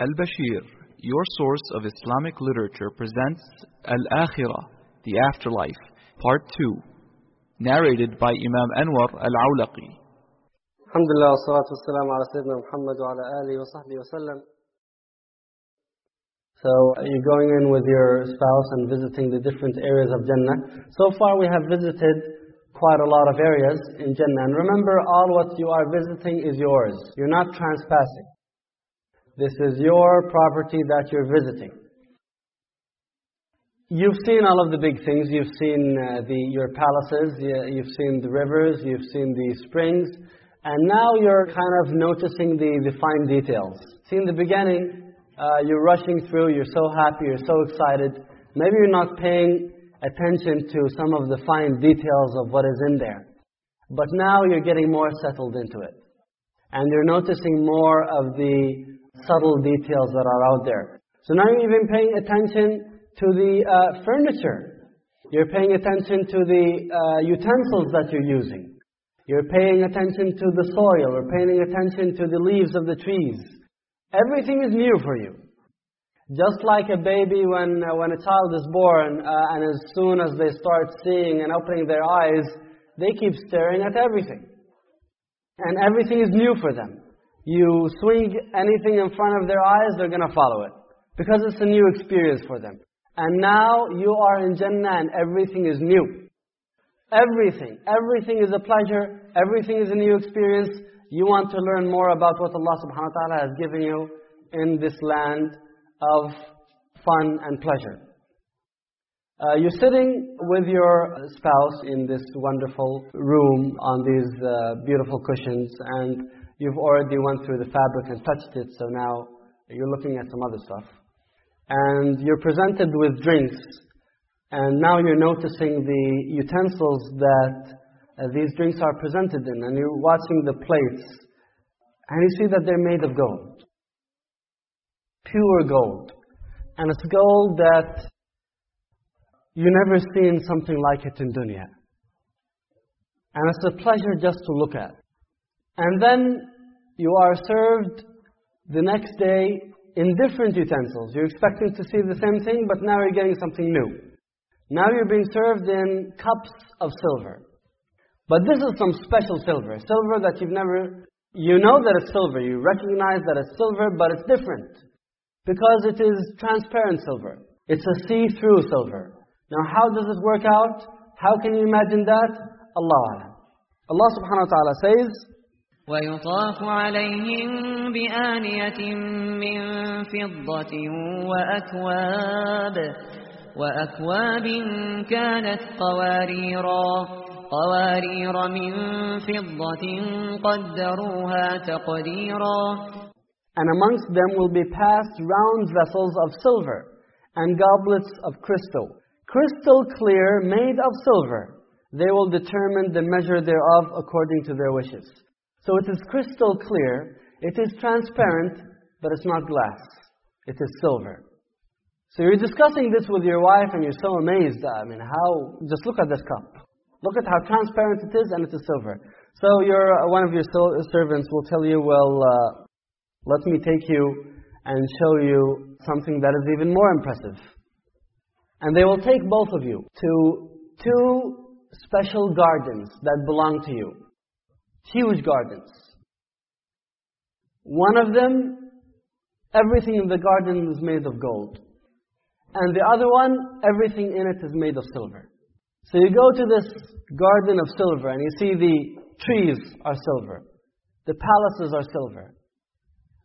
Al-Bashir, your source of Islamic literature, presents Al-Akhirah, the Afterlife, Part 2, narrated by Imam Anwar Al-Awlaqi. الحمد لله والصلاة والسلام على سيدنا محمد وعلى آله وصحبه وسلم. So you're going in with your spouse and visiting the different areas of Jannah. So far we have visited quite a lot of areas in Jannah. And remember, all what you are visiting is yours. You're not transpassing. This is your property that you're visiting. You've seen all of the big things. You've seen uh, the, your palaces, you- you've seen the rivers, you've seen the springs, and now you're kind of noticing the, the fine details. See, in the beginning, uh, you're rushing through, you're so happy, you're so excited. Maybe you're not paying attention to some of the fine details of what is in there. But now you're getting more settled into it. And you're noticing more of the subtle details that are out there. So now you're even paying attention to the uh, furniture. You're paying attention to the uh, utensils that you're using. You're paying attention to the soil. You're paying attention to the leaves of the trees. Everything is new for you. Just like a baby when, uh, when a child is born, uh, and as soon as they start seeing and opening their eyes, they keep staring at everything. And everything is new for them. You swing anything in front of their eyes, they're going to follow it. Because it's a new experience for them. And now you are in Jannah and everything is new. Everything. Everything is a pleasure. Everything is a new experience. You want to learn more about what Allah subhanahu wa ta'ala has given you in this land of fun and pleasure. Uh, you're sitting with your spouse in this wonderful room on these uh, beautiful cushions and you've already went through the fabric and touched it, so now you're looking at some other stuff. And you're presented with drinks and now you're noticing the utensils that uh, these drinks are presented in and you're watching the plates and you see that they're made of gold. Pure gold. And it's gold that you never seen something like it in dunya. And it's a pleasure just to look at. And then you are served the next day in different utensils. You're expecting to see the same thing, but now you're getting something new. Now you're being served in cups of silver. But this is some special silver. Silver that you've never... You know that it's silver. You recognize that it's silver, but it's different. Because it is transparent silver. It's a see-through silver. Now how does it work out? How can you imagine that? Allah Allah subhanahu wa ta'ala says, ويطاف عليهم بآنية من فضة وأكواب وأكواب كانت قواريرا قوارير من فضة قدروها تقديرا And amongst them will be passed round vessels of silver and goblets of crystal. Crystal clear, made of silver. They will determine the measure thereof according to their wishes. So it is crystal clear, it is transparent, but it's not glass. It is silver. So you're discussing this with your wife and you're so amazed. I mean, how, just look at this cup. Look at how transparent it is and it is silver. So your, one of your servants will tell you, well, uh, let me take you and show you something that is even more impressive. And they will take both of you to two special gardens that belong to you. Huge gardens. One of them, everything in the garden is made of gold. And the other one, everything in it is made of silver. So you go to this garden of silver and you see the trees are silver. The palaces are silver.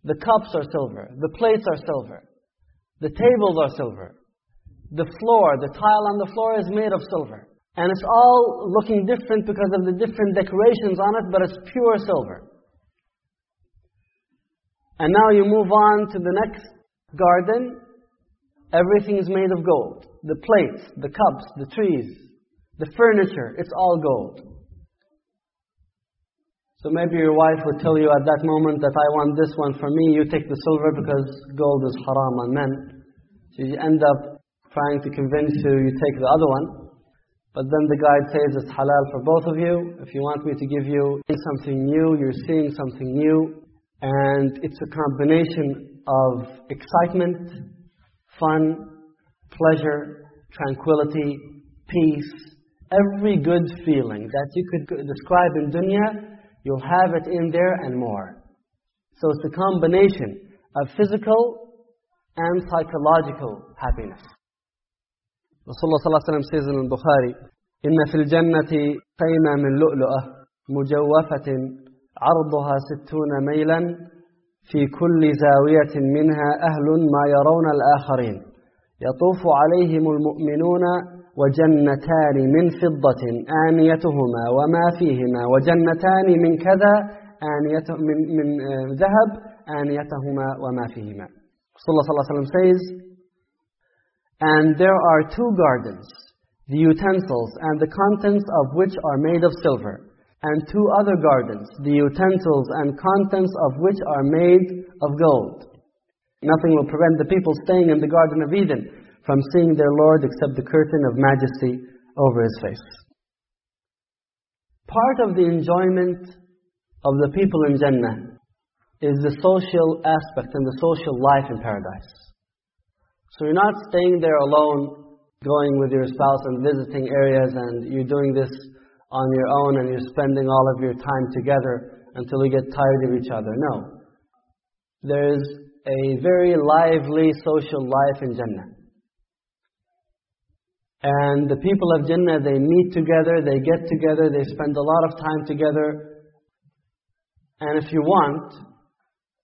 The cups are silver. The plates are silver. The tables are silver. The floor, the tile on the floor is made of silver. And it's all looking different because of the different decorations on it, but it's pure silver. And now you move on to the next garden. Everything is made of gold. The plates, the cups, the trees, the furniture, it's all gold. So maybe your wife would tell you at that moment that I want this one for me, you take the silver because gold is haram on men. So you end up trying to convince you, you take the other one. But then the guide says it's halal for both of you. If you want me to give you something new, you're seeing something new. And it's a combination of excitement, fun, pleasure, tranquility, peace, every good feeling that you could describe in dunya, you'll have it in there and more. So it's a combination of physical and psychological happiness. Rasulullah sallallahu alaihi wasallam says in Bukhari, إن في الجنة قيمة من لؤلؤة مجوفة عرضها ستون ميلا في كل زاوية منها أهل ما يرون الآخرين يطوف عليهم المؤمنون وجنتان من فضة آنيتهما وما فيهما وجنتان من كذا آنيته من, من ذهب آنيتهما وما فيهما. Rasulullah صلى الله عليه وسلم says And there are two gardens the utensils and the contents of which are made of silver, and two other gardens, the utensils and contents of which are made of gold. Nothing will prevent the people staying in the Garden of Eden from seeing their Lord except the curtain of majesty over His face. Part of the enjoyment of the people in Jannah is the social aspect and the social life in paradise. So you're not staying there alone going with your spouse and visiting areas and you're doing this on your own and you're spending all of your time together until you get tired of each other. No. There is a very lively social life in Jannah. And the people of Jannah, they meet together, they get together, they spend a lot of time together. And if you want,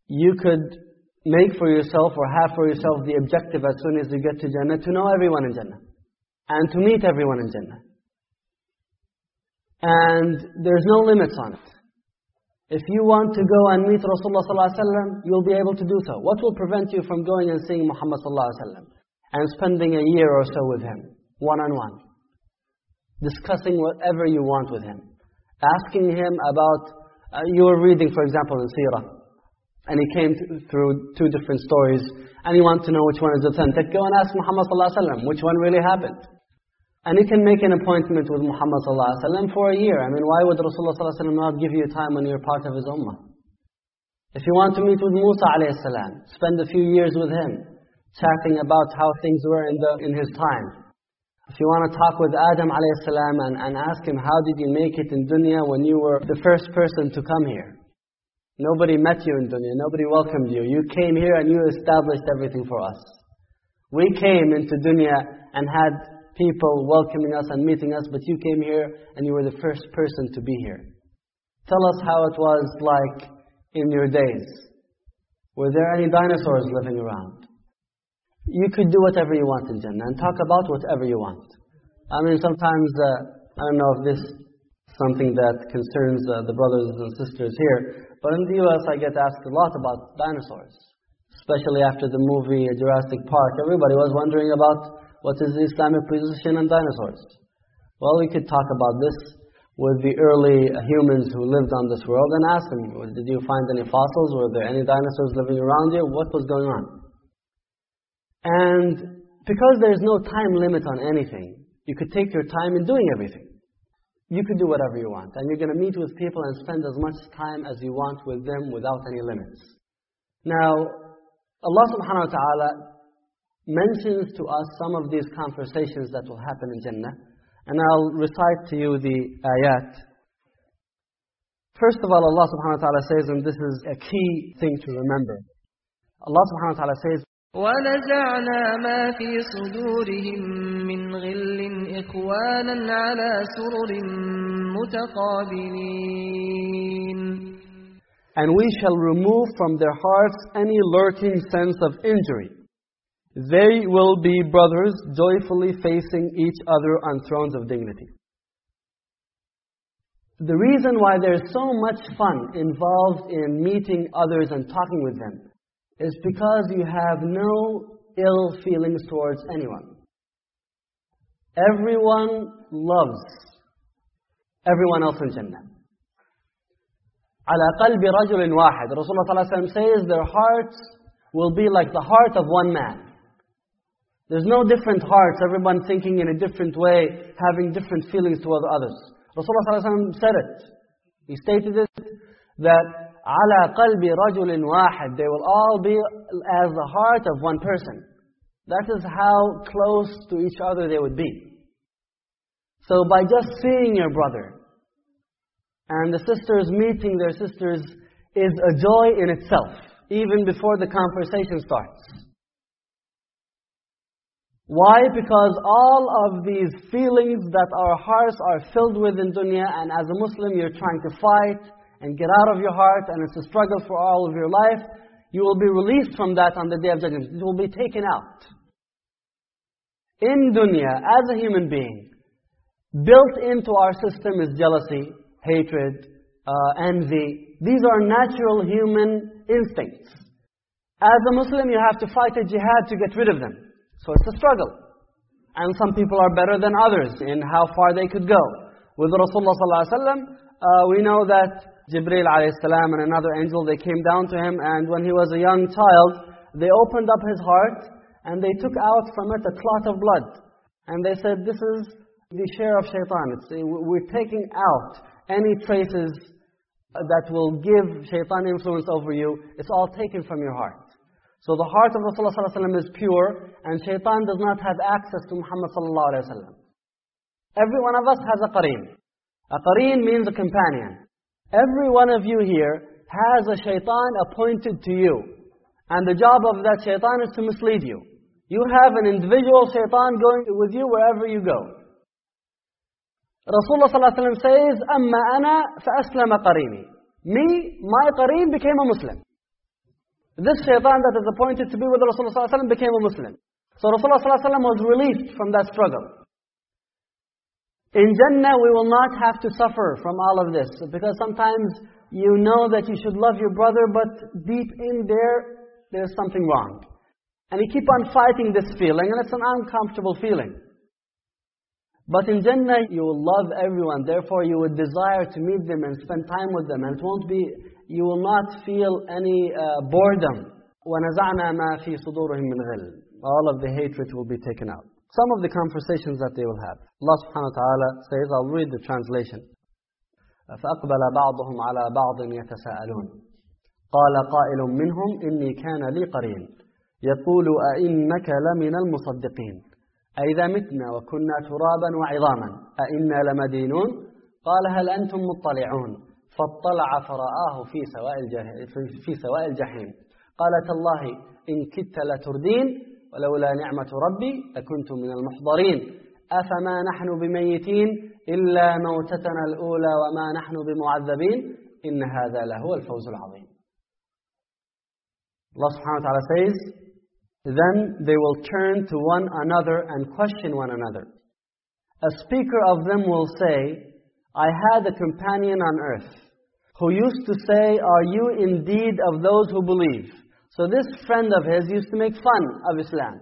you could make for yourself or have for yourself the objective as soon as you get to Jannah to know everyone in Jannah and to meet everyone in Jannah. And there's no limits on it. If you want to go and meet Rasulullah Wasallam, you'll be able to do so. What will prevent you from going and seeing Muhammad Wasallam and spending a year or so with him, one-on-one, discussing whatever you want with him, asking him about, uh, reading, for example, in Sirah, and he came through two different stories, and you want to know which one is authentic, go and ask Muhammad ﷺ which one really happened. And you can make an appointment with Muhammad ﷺ for a year. I mean, why would Rasulullah ﷺ not give you time when you're part of his ummah? If you want to meet with Musa ﷺ, spend a few years with him, chatting about how things were in, the, in his time. If you want to talk with Adam ﷺ and, and ask him, how did you make it in dunya when you were the first person to come here? Nobody met you in dunya, nobody welcomed you. You came here and you established everything for us. We came into dunya and had people welcoming us and meeting us, but you came here and you were the first person to be here. Tell us how it was like in your days. Were there any dinosaurs living around? You could do whatever you want in Jannah and talk about whatever you want. I mean, sometimes, uh, I don't know if this is something that concerns uh, the brothers and sisters here, but in the US, I get asked a lot about dinosaurs. Especially after the movie Jurassic Park. Everybody was wondering about what is the Islamic position on dinosaurs. Well, we could talk about this with the early humans who lived on this world and ask them, did you find any fossils? Were there any dinosaurs living around you? What was going on? And because there's no time limit on anything, you could take your time in doing everything you can do whatever you want. And you're going to meet with people and spend as much time as you want with them without any limits. Now, Allah subhanahu wa ta'ala mentions to us some of these conversations that will happen in Jannah. And I'll recite to you the ayat. First of all, Allah subhanahu wa ta'ala says, and this is a key thing to remember. Allah subhanahu wa ta'ala says, ونزعنا ما في صدورهم من غل إخوانا على سرر متقابلين And we shall remove from their hearts any lurking sense of injury. They will be brothers joyfully facing each other on thrones of dignity. The reason why there's so much fun involved in meeting others and talking with them is because you have no ill feelings towards anyone. Everyone loves everyone else in Jannah. على قلب رجل واحد Rasulullah ﷺ says their hearts will be like the heart of one man. There's no different hearts, everyone thinking in a different way, having different feelings toward others. Rasulullah ﷺ said it. He stated it, that they will all be as the heart of one person. That is how close to each other they would be. So by just seeing your brother and the sisters meeting their sisters is a joy in itself, even before the conversation starts. Why? Because all of these feelings that our hearts are filled with in dunya, and as a Muslim you're trying to fight, and get out of your heart, and it's a struggle for all of your life, you will be released from that on the Day of Judgment. It will be taken out. In dunya, as a human being, built into our system is jealousy, hatred, uh, envy. These are natural human instincts. As a Muslim, you have to fight a jihad to get rid of them. So it's a struggle. And some people are better than others in how far they could go. With Rasulullah ﷺ, uh, we know that Jibreel salam and another angel, they came down to him, and when he was a young child, they opened up his heart, and they took out from it a clot of blood. And they said, this is the share of shaitan. It's, we're taking out any traces that will give shaitan influence over you. It's all taken from your heart. So the heart of Rasulullah ﷺ is pure, and shaitan does not have access to Muhammad ﷺ. Every one of us has a qareen. A qareen means a companion. Every one of you here has a shaitan appointed to you. And the job of that shaitan is to mislead you. You have an individual shaitan going with you wherever you go. Rasulullah ﷺ says, أَمَّا أَنَا فَأَسْلَمَ قَرِينِي Me, my qareen became a Muslim. This shaitan that is appointed to be with Rasulullah ﷺ became a Muslim. So Rasulullah ﷺ was released from that struggle. In Jannah, we will not have to suffer from all of this. Because sometimes you know that you should love your brother, but deep in there, there's something wrong. And you keep on fighting this feeling, and it's an uncomfortable feeling. But in Jannah, you will love everyone. Therefore, you would desire to meet them and spend time with them. And it won't be, you will not feel any uh, boredom. وَنَزَعْنَا مَا فِي صُدُورِهِم مِّنْ غِلٍّ All of the hatred will be taken out. Some of the conversations that they will have. Allah subhanahu wa ta'ala says, I'll read the translation. فأقبل بعضهم على بعض يتساءلون. قال قائل منهم إني كان لي قرين. يقول أئنك لمن المصدقين. أئذا متنا وكنا ترابا وعظاما. أئنا لمدينون؟ قال هل أنتم مطلعون? فاطلع فرآه في سواء الجحيم. قال تالله إن كدت لتردين ولولا نعمة ربي لكنت من المحضرين أفما نحن بميتين إلا موتتنا الأولى وما نحن بمعذبين إن هذا لهو الفوز العظيم Allah subhanahu wa ta'ala says, Then they will turn to one another and question one another. A speaker of them will say, I had a companion on earth who used to say, Are you indeed of those who believe? So this friend of his used to make fun of Islam.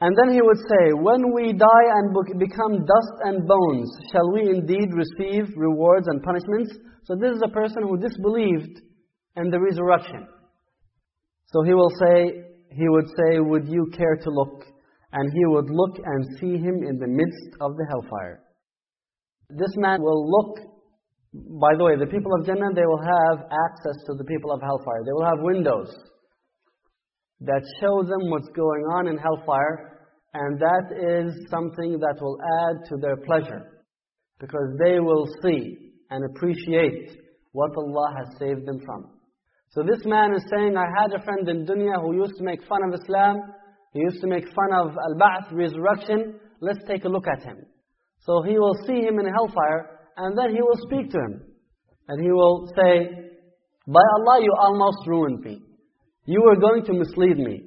And then he would say, When we die and become dust and bones, shall we indeed receive rewards and punishments? So this is a person who disbelieved in the resurrection. So he will say, he would say, Would you care to look? And he would look and see him in the midst of the hellfire. This man will look, by the way, the people of Jannah, they will have access to the people of hellfire. They will have windows that show them what's going on in hellfire, and that is something that will add to their pleasure. Because they will see and appreciate what Allah has saved them from. So this man is saying, I had a friend in dunya who used to make fun of Islam, he used to make fun of al-ba'th, resurrection, let's take a look at him. So he will see him in hellfire, and then he will speak to him. And he will say, By Allah, you almost ruined me. You were going to mislead me.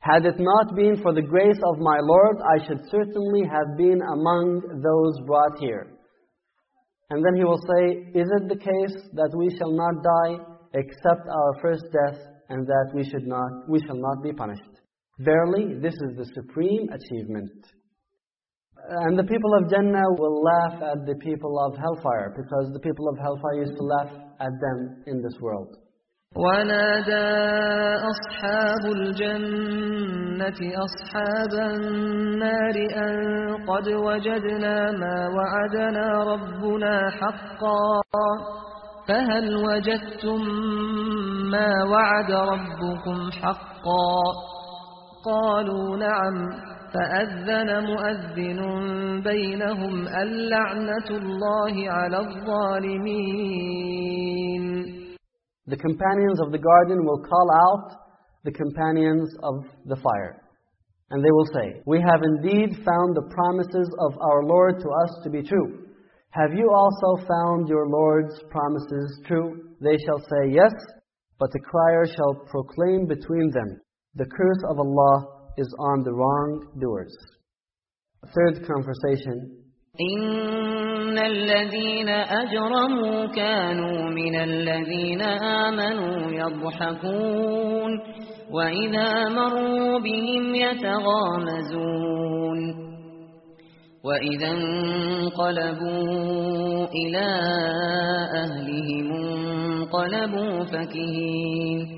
Had it not been for the grace of my Lord, I should certainly have been among those brought here. And then he will say, Is it the case that we shall not die except our first death, and that we should not, we shall not be punished? Verily, this is the supreme achievement. And the people of Jannah will laugh at the people of hellfire, because the people of hellfire used to laugh at them in this world. ونادى أصحاب الجنة أصحاب النار أن قد وجدنا ما وعدنا ربنا حقا فهل وجدتم ما وعد ربكم حقا قالوا نعم فأذن مؤذن بينهم اللعنة الله على الظالمين The companions of the garden will call out the companions of the fire. And they will say, We have indeed found the promises of our Lord to us to be true. Have you also found your Lord's promises true? They shall say, Yes, but the crier shall proclaim between them, The curse of Allah is on the wrongdoers. Third conversation. إن الذين أجرموا كانوا من الذين آمنوا يضحكون وإذا مروا بهم يتغامزون وإذا انقلبوا إلى أهلهم انقلبوا فكهين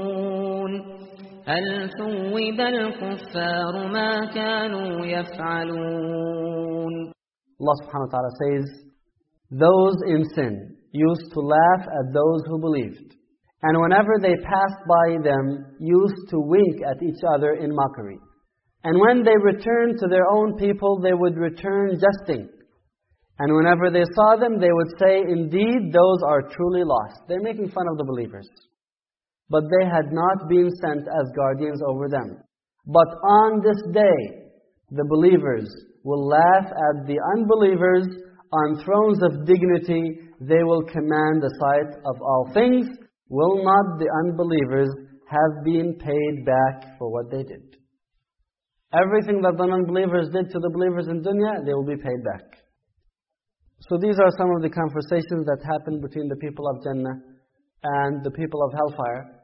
هل ثوب الكفار ما كانوا يفعلون Allah subhanahu wa ta'ala says, Those in sin used to laugh at those who believed. And whenever they passed by them, used to wink at each other in mockery. And when they returned to their own people, they would return jesting. And whenever they saw them, they would say, Indeed, those are truly lost. They're making fun of the believers. But they had not been sent as guardians over them. But on this day, the believers will laugh at the unbelievers on thrones of dignity. They will command the sight of all things. Will not the unbelievers have been paid back for what they did? Everything that the unbelievers did to the believers in dunya, they will be paid back. So these are some of the conversations that happened between the people of Jannah and the people of Hellfire.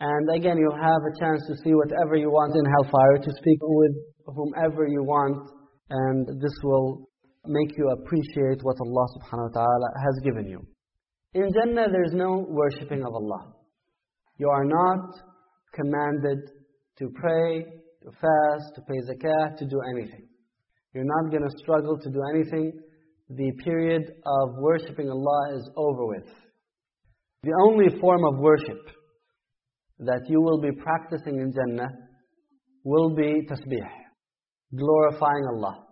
And again, you'll have a chance to see whatever you want in Hellfire, to speak with whomever you want, and this will make you appreciate what Allah subhanahu wa ta'ala has given you. In Jannah, there's no worshipping of Allah. You are not commanded to pray, to fast, to pay zakah, to do anything. You're not going to struggle to do anything. The period of worshipping Allah is over with. The only form of worship that you will be practicing in Jannah will be tasbih, glorifying Allah.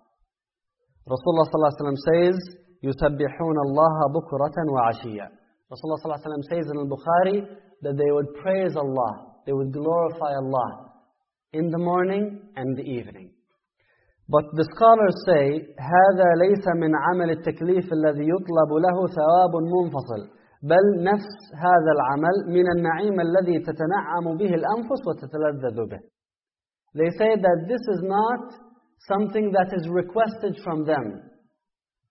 Rasulullah ﷺ says, يُسَبِّحُونَ اللَّهَ بُكْرَةً وَعَشِيًّا Rasulullah ﷺ says in al-Bukhari that they would praise Allah, they would glorify Allah in the morning and the evening. But the scholars say, هذا ليس من عمل التكليف الذي يطلب له ثواب منفصل بل نفس هذا العمل من النعيم الذي تتنعم به الأنفس وتتلذذ به. They say that this is not something that is requested from them.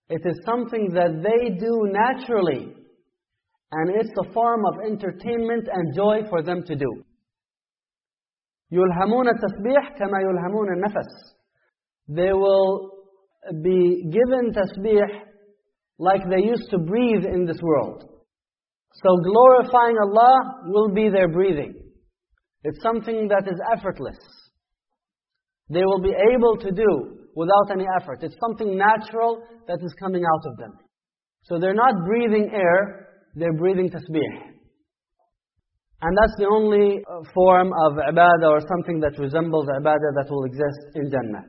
It is something that they do naturally. And it's a form of entertainment and joy for them to do. يلهمون التسبيح كما يلهمون النفس. They will be given tasbih like they used to breathe in this world. So glorifying Allah will be their breathing. It's something that is effortless. They will be able to do without any effort. It's something natural that is coming out of them. So they're not breathing air, they're breathing tasbih. And that's the only uh, form of ibadah or something that resembles ibadah that will exist in Jannah.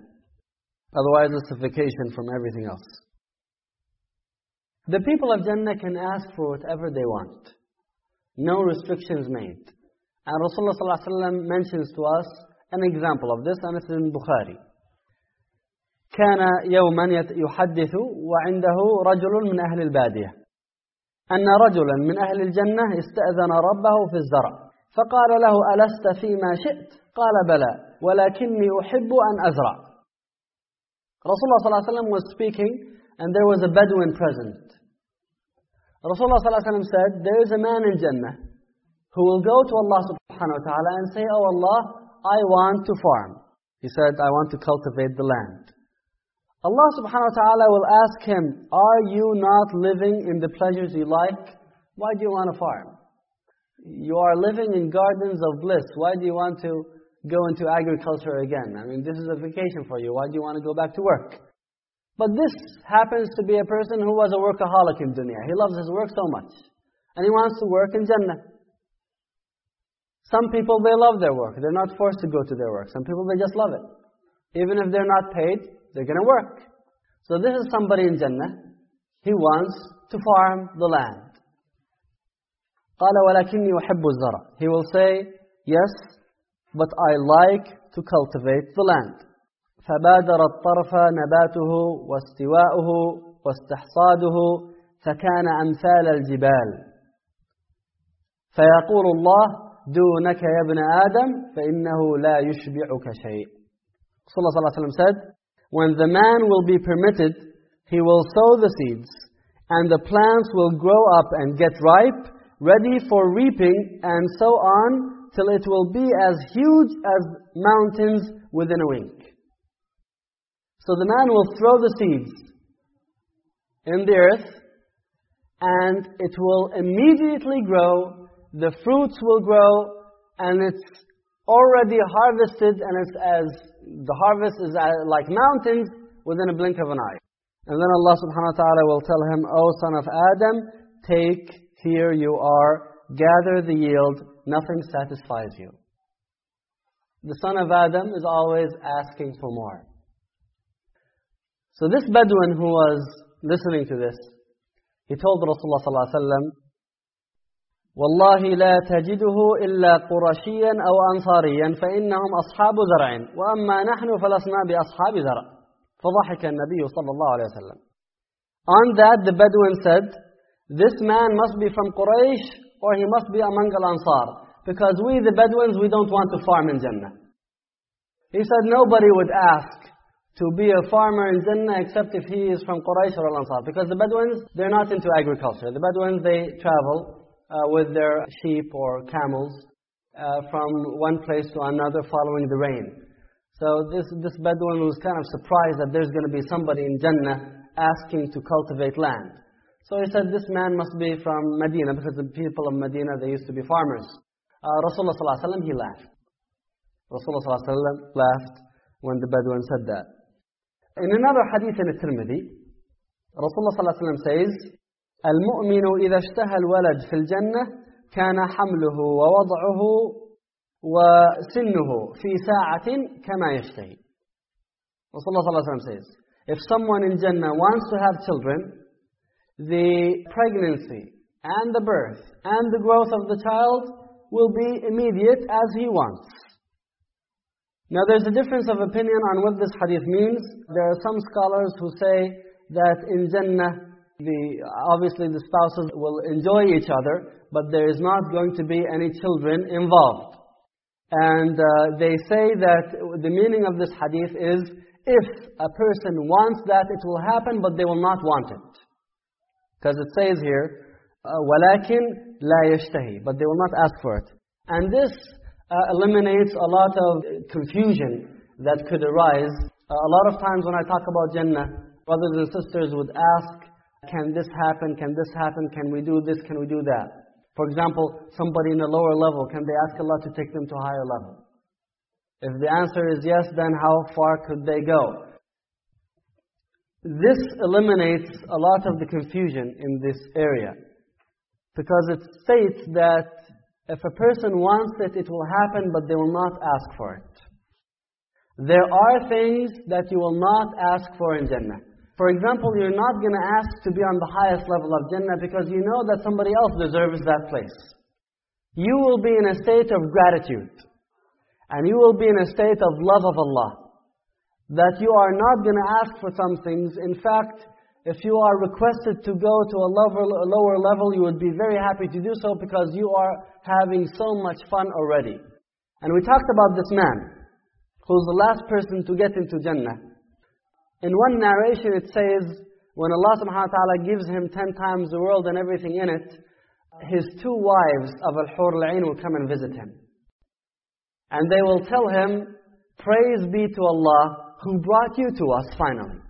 Otherwise, it's a vacation from everything else. The people of Jannah can ask for whatever they want. No restrictions made. And Rasulullah ﷺ mentions to us an example of this, and it's in Bukhari. كان يوما يحدث وعنده رجل من أهل البادية أن رجلا من أهل الجنة استأذن ربه في الزرع فقال له ألست فيما شئت قال بلى ولكني أحب أن أزرع Rasulullah ﷺ was speaking and there was a Bedouin present. Rasulullah ﷺ said, there is a man in Jannah who will go to Allah subhanahu wa ta'ala and say, Oh Allah, I want to farm. He said, I want to cultivate the land. Allah subhanahu wa ta'ala will ask him, Are you not living in the pleasures you like? Why do you want to farm? You are living in gardens of bliss. Why do you want to go into agriculture again? I mean, this is a vacation for you. Why do you want to go back to work? But this happens to be a person who was a workaholic in dunya. He loves his work so much. And he wants to work in Jannah. Some people, they love their work. They're not forced to go to their work. Some people, they just love it. Even if they're not paid, they're going to work. So this is somebody in Jannah. He wants to farm the land. قال ولكني أحب الزرع. He will say, yes, but I like to cultivate the land. فبادر الطرف نباته واستواؤه واستحصاده فكان أمثال الجبال فيقول الله دونك يا ابن آدم فإنه لا يشبعك شيء صلى الله عليه وسلم said when the man will be permitted he will sow the seeds and the plants will grow up and get ripe ready for reaping and so on till it will be as huge as mountains within a wink so the man will throw the seeds in the earth and it will immediately grow, the fruits will grow, and it's already harvested and it's as the harvest is like mountains within a blink of an eye. And then Allah subhanahu wa ta'ala will tell him, O son of Adam, take, here you are, gather the yield, nothing satisfies you. The son of Adam is always asking for more. So this Bedouin who was listening to this, he told Rasulullah sallallahu alaihi wasallam, والله لا تجده إلا قرشيا أو أنصاريا فإنهم أصحاب زرع وأما نحن فلسنا بأصحاب زرع فضحك النبي صلى الله عليه وسلم On that the Bedouin said, this man must be from Quraysh or he must be among Al-Ansar because we the Bedouins we don't want to farm in Jannah. He said nobody would ask to be a farmer in Jannah except if he is from Quraysh or Al-Ansar. Because the Bedouins, they're not into agriculture. The Bedouins, they travel uh, with their sheep or camels uh, from one place to another following the rain. So this, this Bedouin was kind of surprised that there's going to be somebody in Jannah asking to cultivate land. So he said, this man must be from Medina, because the people of Medina, they used to be farmers. Uh, Rasulullah ﷺ, he laughed. Rasulullah ﷺ laughed when the Bedouin said that. In another hadith in Tirmidhi, Rasulullah صلى الله عليه وسلم says, المؤمن إذا اشتهى الولد في الجنة كان حمله ووضعه وسنه في ساعة كما يشتهي. Rasulullah صلى الله عليه وسلم says, if someone in Jannah wants to have children, the pregnancy and the birth and the growth of the child will be immediate as he wants. Now there's a difference of opinion on what this hadith means. There are some scholars who say that in Jannah, the, obviously the spouses will enjoy each other, but there is not going to be any children involved. And uh, they say that the meaning of this hadith is, if a person wants that, it will happen, but they will not want it. Because it says here, وَلَكِنْ لَا يَشْتَهِي But they will not ask for it. And this uh, eliminates a lot of confusion that could arise. Uh, a lot of times when I talk about Jannah, brothers and sisters would ask, can this happen, can this happen, can we do this, can we do that? For example, somebody in a lower level, can they ask Allah to take them to a higher level? If the answer is yes, then how far could they go? This eliminates a lot of the confusion in this area. Because it states that if a person wants it, it will happen, but they will not ask for it. There are things that you will not ask for in Jannah. For example, you're not going to ask to be on the highest level of Jannah because you know that somebody else deserves that place. You will be in a state of gratitude. And you will be in a state of love of Allah. That you are not going to ask for some things. In fact, if you are requested to go to a lower, lower level, you would be very happy to do so because you are having so much fun already. And we talked about this man, who's the last person to get into Jannah. In one narration it says, when Allah subhanahu wa ta'ala gives him ten times the world and everything in it, his two wives of Al-Hur al-Ain will come and visit him. And they will tell him, Praise be to Allah who brought you to us finally.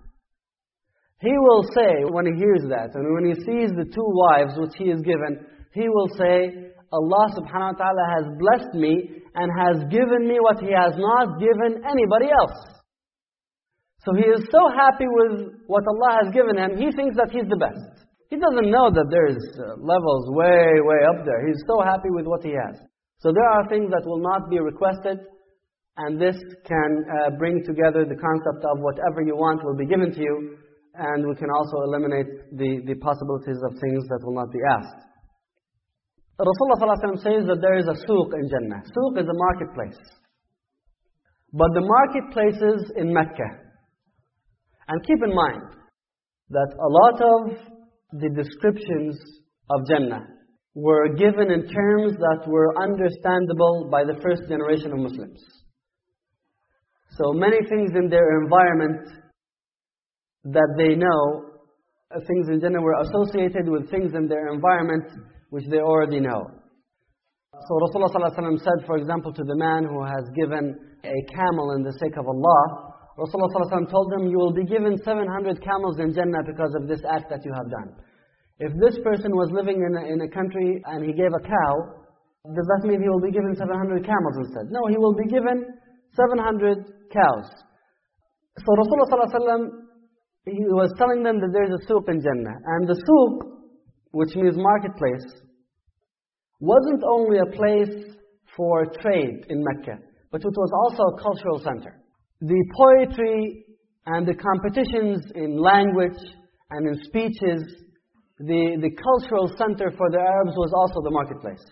He will say, when he hears that, and when he sees the two wives which he is given, he will say, Allah subhanahu wa ta'ala has blessed me and has given me what He has not given anybody else. So he is so happy with what Allah has given him, he thinks that he's the best. He doesn't know that there's uh, levels way, way up there. He's so happy with what he has. So there are things that will not be requested, and this can uh, bring together the concept of whatever you want will be given to you, and we can also eliminate the, the possibilities of things that will not be asked. Rasulullah ﷺ says that there is a souk in Jannah. Souk is a marketplace. But the marketplaces in Mecca, and keep in mind that a lot of the descriptions of Jannah were given in terms that were understandable by the first generation of Muslims. So many things in their environment that they know, uh, things in Jannah were associated with things in their environment which they already know. So Rasulullah ﷺ said, for example, to the man who has given a camel in the sake of Allah, Rasulullah ﷺ told him, you will be given 700 camels in Jannah because of this act that you have done. If this person was living in a, in a country and he gave a cow, does that mean he will be given 700 camels instead? No, he will be given 700 cows. So Rasulullah ﷺ, he was telling them that there is a souk in Jannah. And the souk, which means marketplace, wasn't only a place for trade in Mecca, but it was also a cultural center the poetry and the competitions in language and in speeches, the, the cultural center for the Arabs was also the marketplace.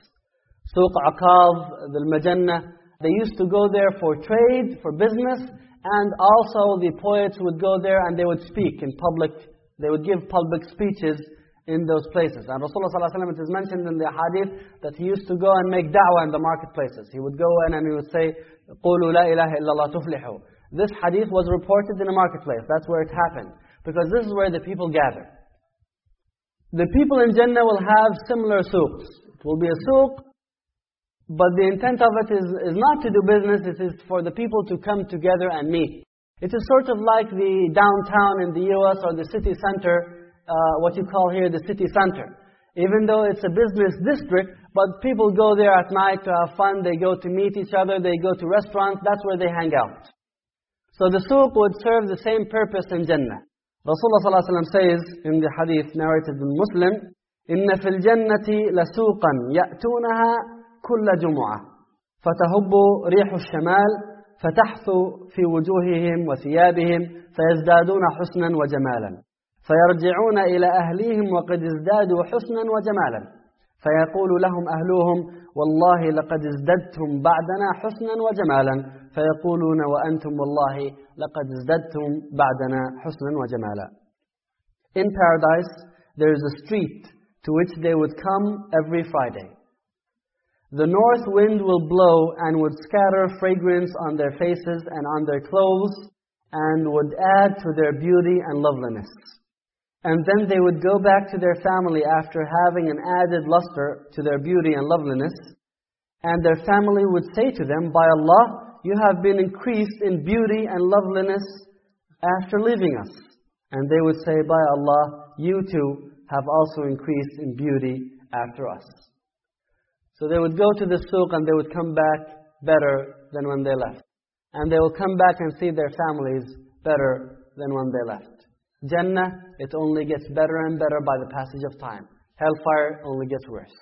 Suq Ukaz, the Majannah, they used to go there for trade, for business, and also the poets would go there and they would speak in public, they would give public speeches in those places. And Rasulullah ﷺ, it is mentioned in the hadith that he used to go and make da'wah in the marketplaces. He would go in and he would say, قُولُوا لَا إِلَهَ إِلَّا اللَّهُ تُفْلِحُوا this hadith was reported in a marketplace. That's where it happened. Because this is where the people gather. The people in Jannah will have similar souks. It will be a souk, but the intent of it is, is not to do business, it is for the people to come together and meet. It is sort of like the downtown in the US or the city center, uh, what you call here the city center. Even though it's a business district, but people go there at night to have fun, they go to meet each other, they go to restaurants, that's where they hang out. So the souk would serve the same purpose in Jannah. Rasulullah ﷺ says in the hadith narrated in Muslim, إن في الجنة لسوقا يأتونها كل جمعة. فتهب ريح الشمال فتحثو في وجوههم وثيابهم فيزدادون حسنا وجمالا. فيرجعون إلى أهليهم وقد ازدادوا حسنا وجمالا. فيقول لهم أهلوهم والله لقد ازددتم بعدنا حسنا وجمالا. فيقولون وأنتم والله لقد ازددتم بعدنا حسنا وجمالا. In paradise, there is a street to which they would come every Friday. The north wind will blow and would scatter fragrance on their faces and on their clothes and would add to their beauty and loveliness. And then they would go back to their family after having an added luster to their beauty and loveliness. And their family would say to them, By Allah, you have been increased in beauty and loveliness after leaving us. And they would say, by Allah, you too have also increased in beauty after us. So they would go to the souk and they would come back better than when they left. And they will come back and see their families better than when they left. Jannah, it only gets better and better by the passage of time. Hellfire only gets worse.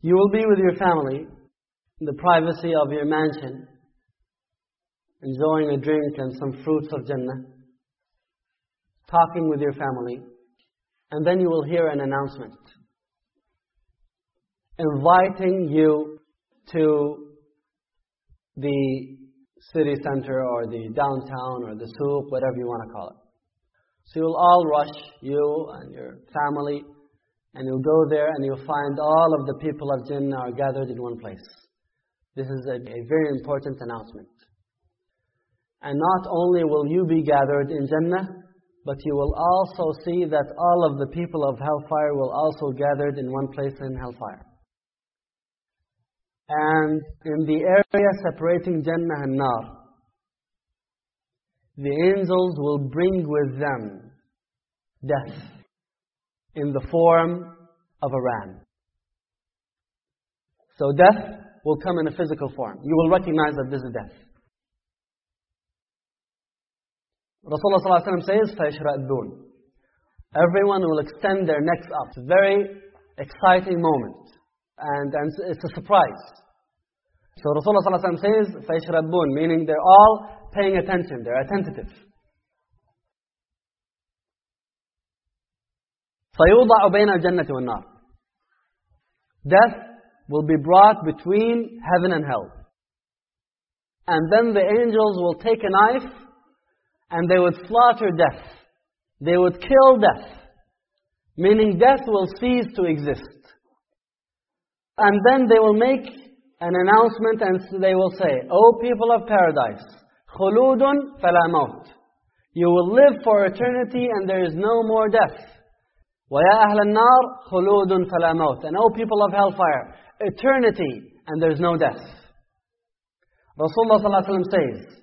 You will be with your family in the privacy of your mansion enjoying a drink and some fruits of Jannah, talking with your family, and then you will hear an announcement inviting you to the city center or the downtown or the souk, whatever you want to call it. So you'll all rush, you and your family, and you'll go there and you'll find all of the people of Jannah are gathered in one place. This is a, a very important announcement. And not only will you be gathered in Jannah, but you will also see that all of the people of hellfire will also gathered in one place in hellfire And in the area separating Jannah and Nar, the angels will bring with them death in the form of a ram. So death will come in a physical form. You will recognize that this is death. Rasulullah ﷺ says, فَيَشْرَأْدُونَ Everyone will extend their necks up. It's a very exciting moment. And, and it's a surprise. So Rasulullah ﷺ says, فَيَشْرَأْدُونَ Meaning they're all paying attention, they're attentive. فَيُوضَعُ بَيْنَ الْجَنَّةِ وَالنَّارِ Death will be brought between heaven and hell. And then the angels will take a knife and they would slaughter death. They would kill death. Meaning death will cease to exist. And then they will make an announcement and they will say, O people of paradise, خُلُودٌ فَلَا مَوْتٌ You will live for eternity and there is no more death. وَيَا أَهْلَ النَّارِ خُلُودٌ فَلَا مَوْتٌ And O people of hellfire, eternity and there is no death. Rasulullah ﷺ says,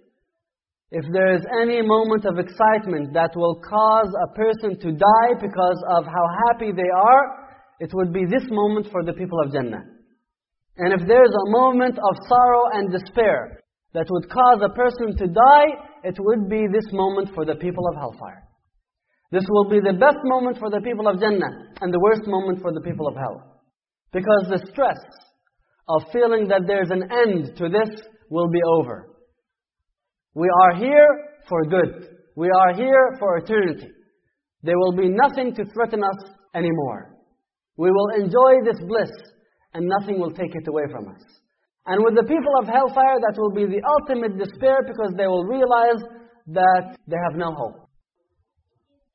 if there is any moment of excitement that will cause a person to die because of how happy they are, it would be this moment for the people of Jannah. And if there is a moment of sorrow and despair that would cause a person to die, it would be this moment for the people of hellfire. This will be the best moment for the people of Jannah and the worst moment for the people of hell. Because the stress of feeling that there's an end to this will be over. We are here for good. We are here for eternity. There will be nothing to threaten us anymore. We will enjoy this bliss and nothing will take it away from us. And with the people of hellfire, that will be the ultimate despair because they will realize that they have no hope.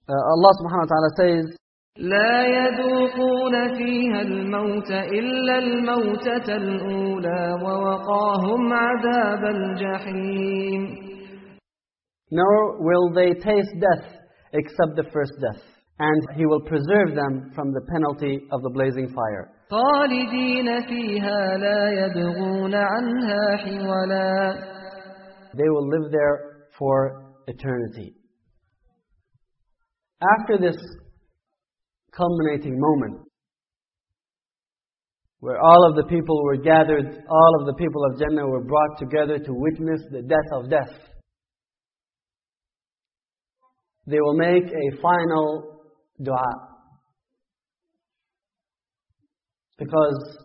Uh, Allah subhanahu wa ta'ala says, لا يذوقون فيها الموت إلا الموتة الأولى ووقاهم عذاب الجحيم Nor will they taste death except the first death. and he will preserve them from the penalty of the blazing fire. They will live there for eternity. After this culminating moment, where all of the people were gathered, all of the people of Jannah were brought together to witness the death of death. They will make a final dua. Because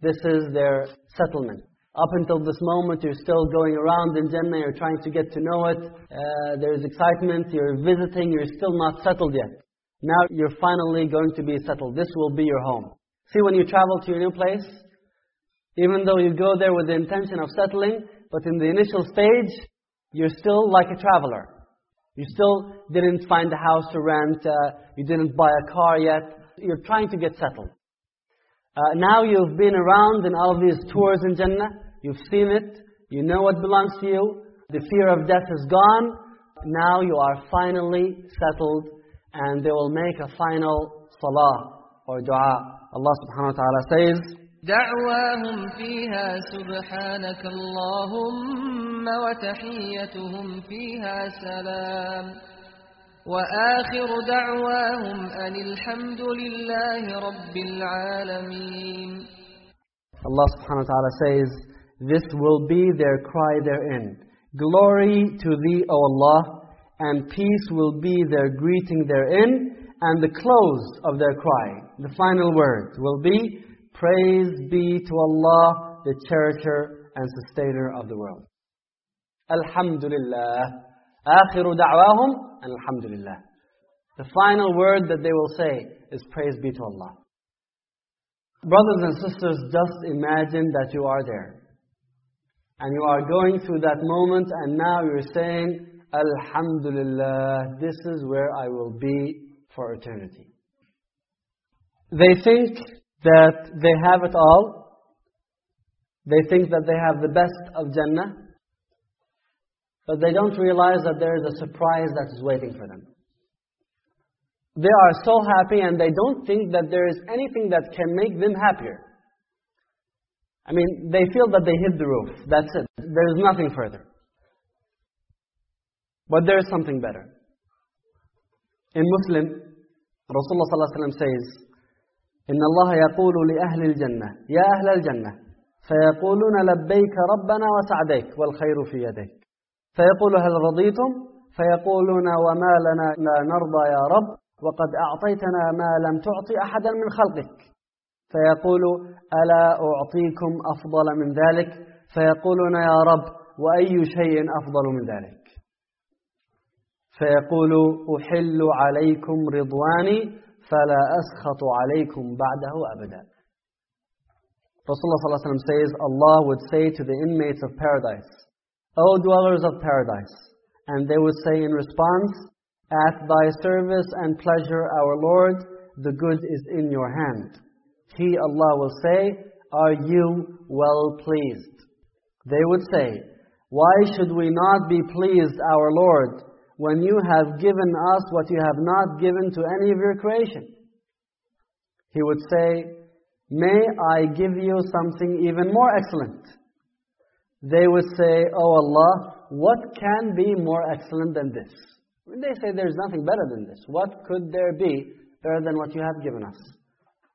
this is their settlement. Up until this moment, you're still going around in Jannah, you're trying to get to know it, uh, there's excitement, you're visiting, you're still not settled yet. Now you're finally going to be settled. This will be your home. See, when you travel to your new place, even though you go there with the intention of settling, but in the initial stage, you're still like a traveler. You still didn't find a house to rent, uh, you didn't buy a car yet, you're trying to get settled. Uh, now you've been around in all of these tours in Jannah, you've seen it, you know what belongs to you, the fear of death is gone, now you are finally settled and they will make a final salah or dua. Allah subhanahu wa ta'ala says, دعواهم فيها سبحانك اللهم وتحيتهم فيها سلام وآخر دعواهم أن الحمد لله رب العالمين Allah subhanahu wa ta'ala says, This will be their cry therein. Glory to thee, O Allah, and peace will be their greeting therein, and the close of their cry, the final word, will be, Praise be to Allah, the cherisher and sustainer of the world. Alhamdulillah. آخر da'wahum and Alhamdulillah. The final word that they will say is praise be to Allah. Brothers and sisters, just imagine that you are there. And you are going through that moment and now you're saying, Alhamdulillah, this is where I will be for eternity. They think that they have it all. They think that they have the best of Jannah. But they don't realize that there is a surprise that is waiting for them. They are so happy and they don't think that there is anything that can make them happier. I mean, they feel that they hit the roof. That's it. There is nothing further. But there is something better. In Muslim, Rasulullah ﷺ says, إن الله يقول لأهل الجنة يا أهل الجنة فيقولون لبيك ربنا وسعديك والخير في يديك. فيقول هل رضيتم؟ فيقولون وما لنا لا نرضى يا رب وقد أعطيتنا ما لم تعطي أحدا من خلقك. فيقول ألا أعطيكم أفضل من ذلك؟ فيقولون يا رب وأي شيء أفضل من ذلك؟ فيقول أحل عليكم رضواني فلا أسخط عليكم بعده أبدا Rasulullah ﷺ says, Allah would say to the inmates of paradise, O dwellers of paradise, and they would say in response, At thy service and pleasure, our Lord, the good is in your hand. He, Allah, will say, Are you well pleased? They would say, Why should we not be pleased, our Lord, when you have given us what you have not given to any of your creation? He would say, May I give you something even more excellent? They would say, Oh Allah, what can be more excellent than this? When they say there's nothing better than this. What could there be better than what you have given us?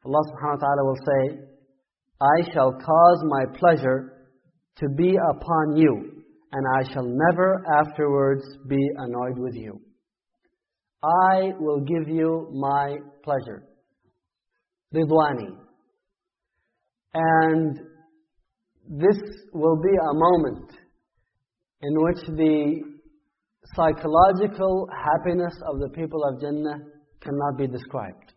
Allah subhanahu wa ta'ala will say, I shall cause my pleasure to be upon you, and I shall never afterwards be annoyed with you. I will give you my pleasure. Ridwani. And this will be a moment in which the psychological happiness of the people of Jannah cannot be described.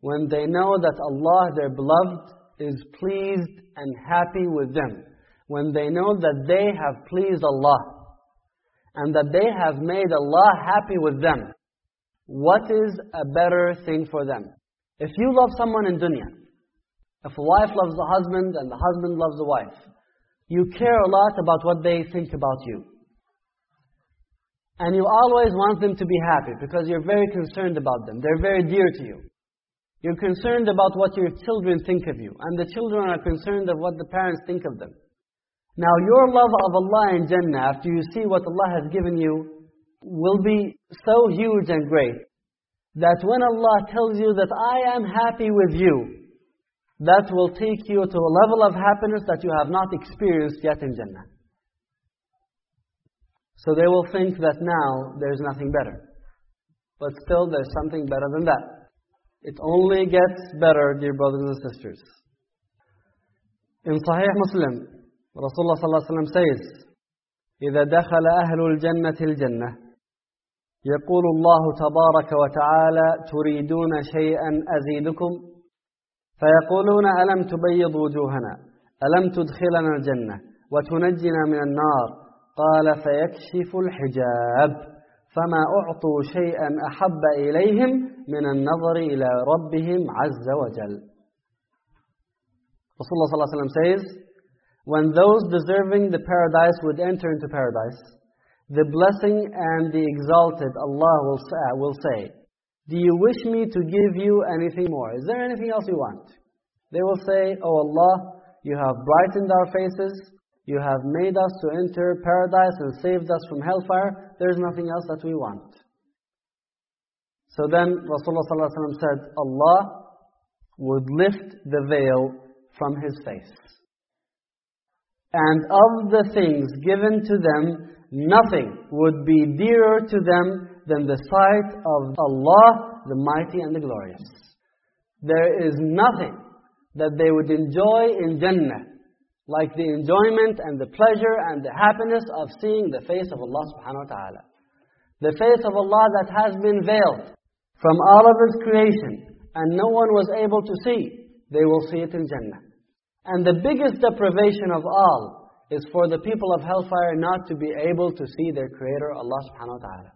When they know that Allah, their beloved, is pleased and happy with them. When they know that they have pleased Allah and that they have made Allah happy with them. What is a better thing for them? If you love someone in dunya, if a wife loves the husband and the husband loves the wife, you care a lot about what they think about you. And you always want them to be happy because you're very concerned about them. They're very dear to you. You're concerned about what your children think of you. And the children are concerned of what the parents think of them. Now your love of Allah in Jannah, after you see what Allah has given you, will be so huge and great that when Allah tells you that I am happy with you, that will take you to a level of happiness that you have not experienced yet in Jannah. So they will think that now there's nothing better. But still there's something better than that. It only gets better, dear brothers and sisters. In Sahih Muslim, Rasulullah ﷺ says, إذا دخل أهل الجنة الجنة يقول الله تبارك وتعالى تريدون شيئا أزيدكم فيقولون ألم تبيض وجوهنا ألم تدخلنا الجنة وتنجنا من النار قال فيكشف الحجاب فما أعطوا شيئا أحب إليهم من النظر إلى ربهم عز وجل Rasulullah صلى الله عليه وسلم says, when those deserving the paradise would enter into paradise, the blessing and the exalted Allah will say, uh, will say, Do you wish me to give you anything more? Is there anything else you want? They will say, Oh Allah, you have brightened our faces, you have made us to enter paradise and saved us from hellfire, there's nothing else that we want. So then Rasulullah said, Allah would lift the veil from his face. And of the things given to them, nothing would be dearer to them than the sight of Allah, the mighty and the glorious. There is nothing that they would enjoy in Jannah like the enjoyment and the pleasure and the happiness of seeing the face of Allah subhanahu wa ta'ala. The face of Allah that has been veiled from all of His creation and no one was able to see, they will see it in Jannah. And the biggest deprivation of all is for the people of hellfire not to be able to see their Creator, Allah subhanahu wa ta'ala.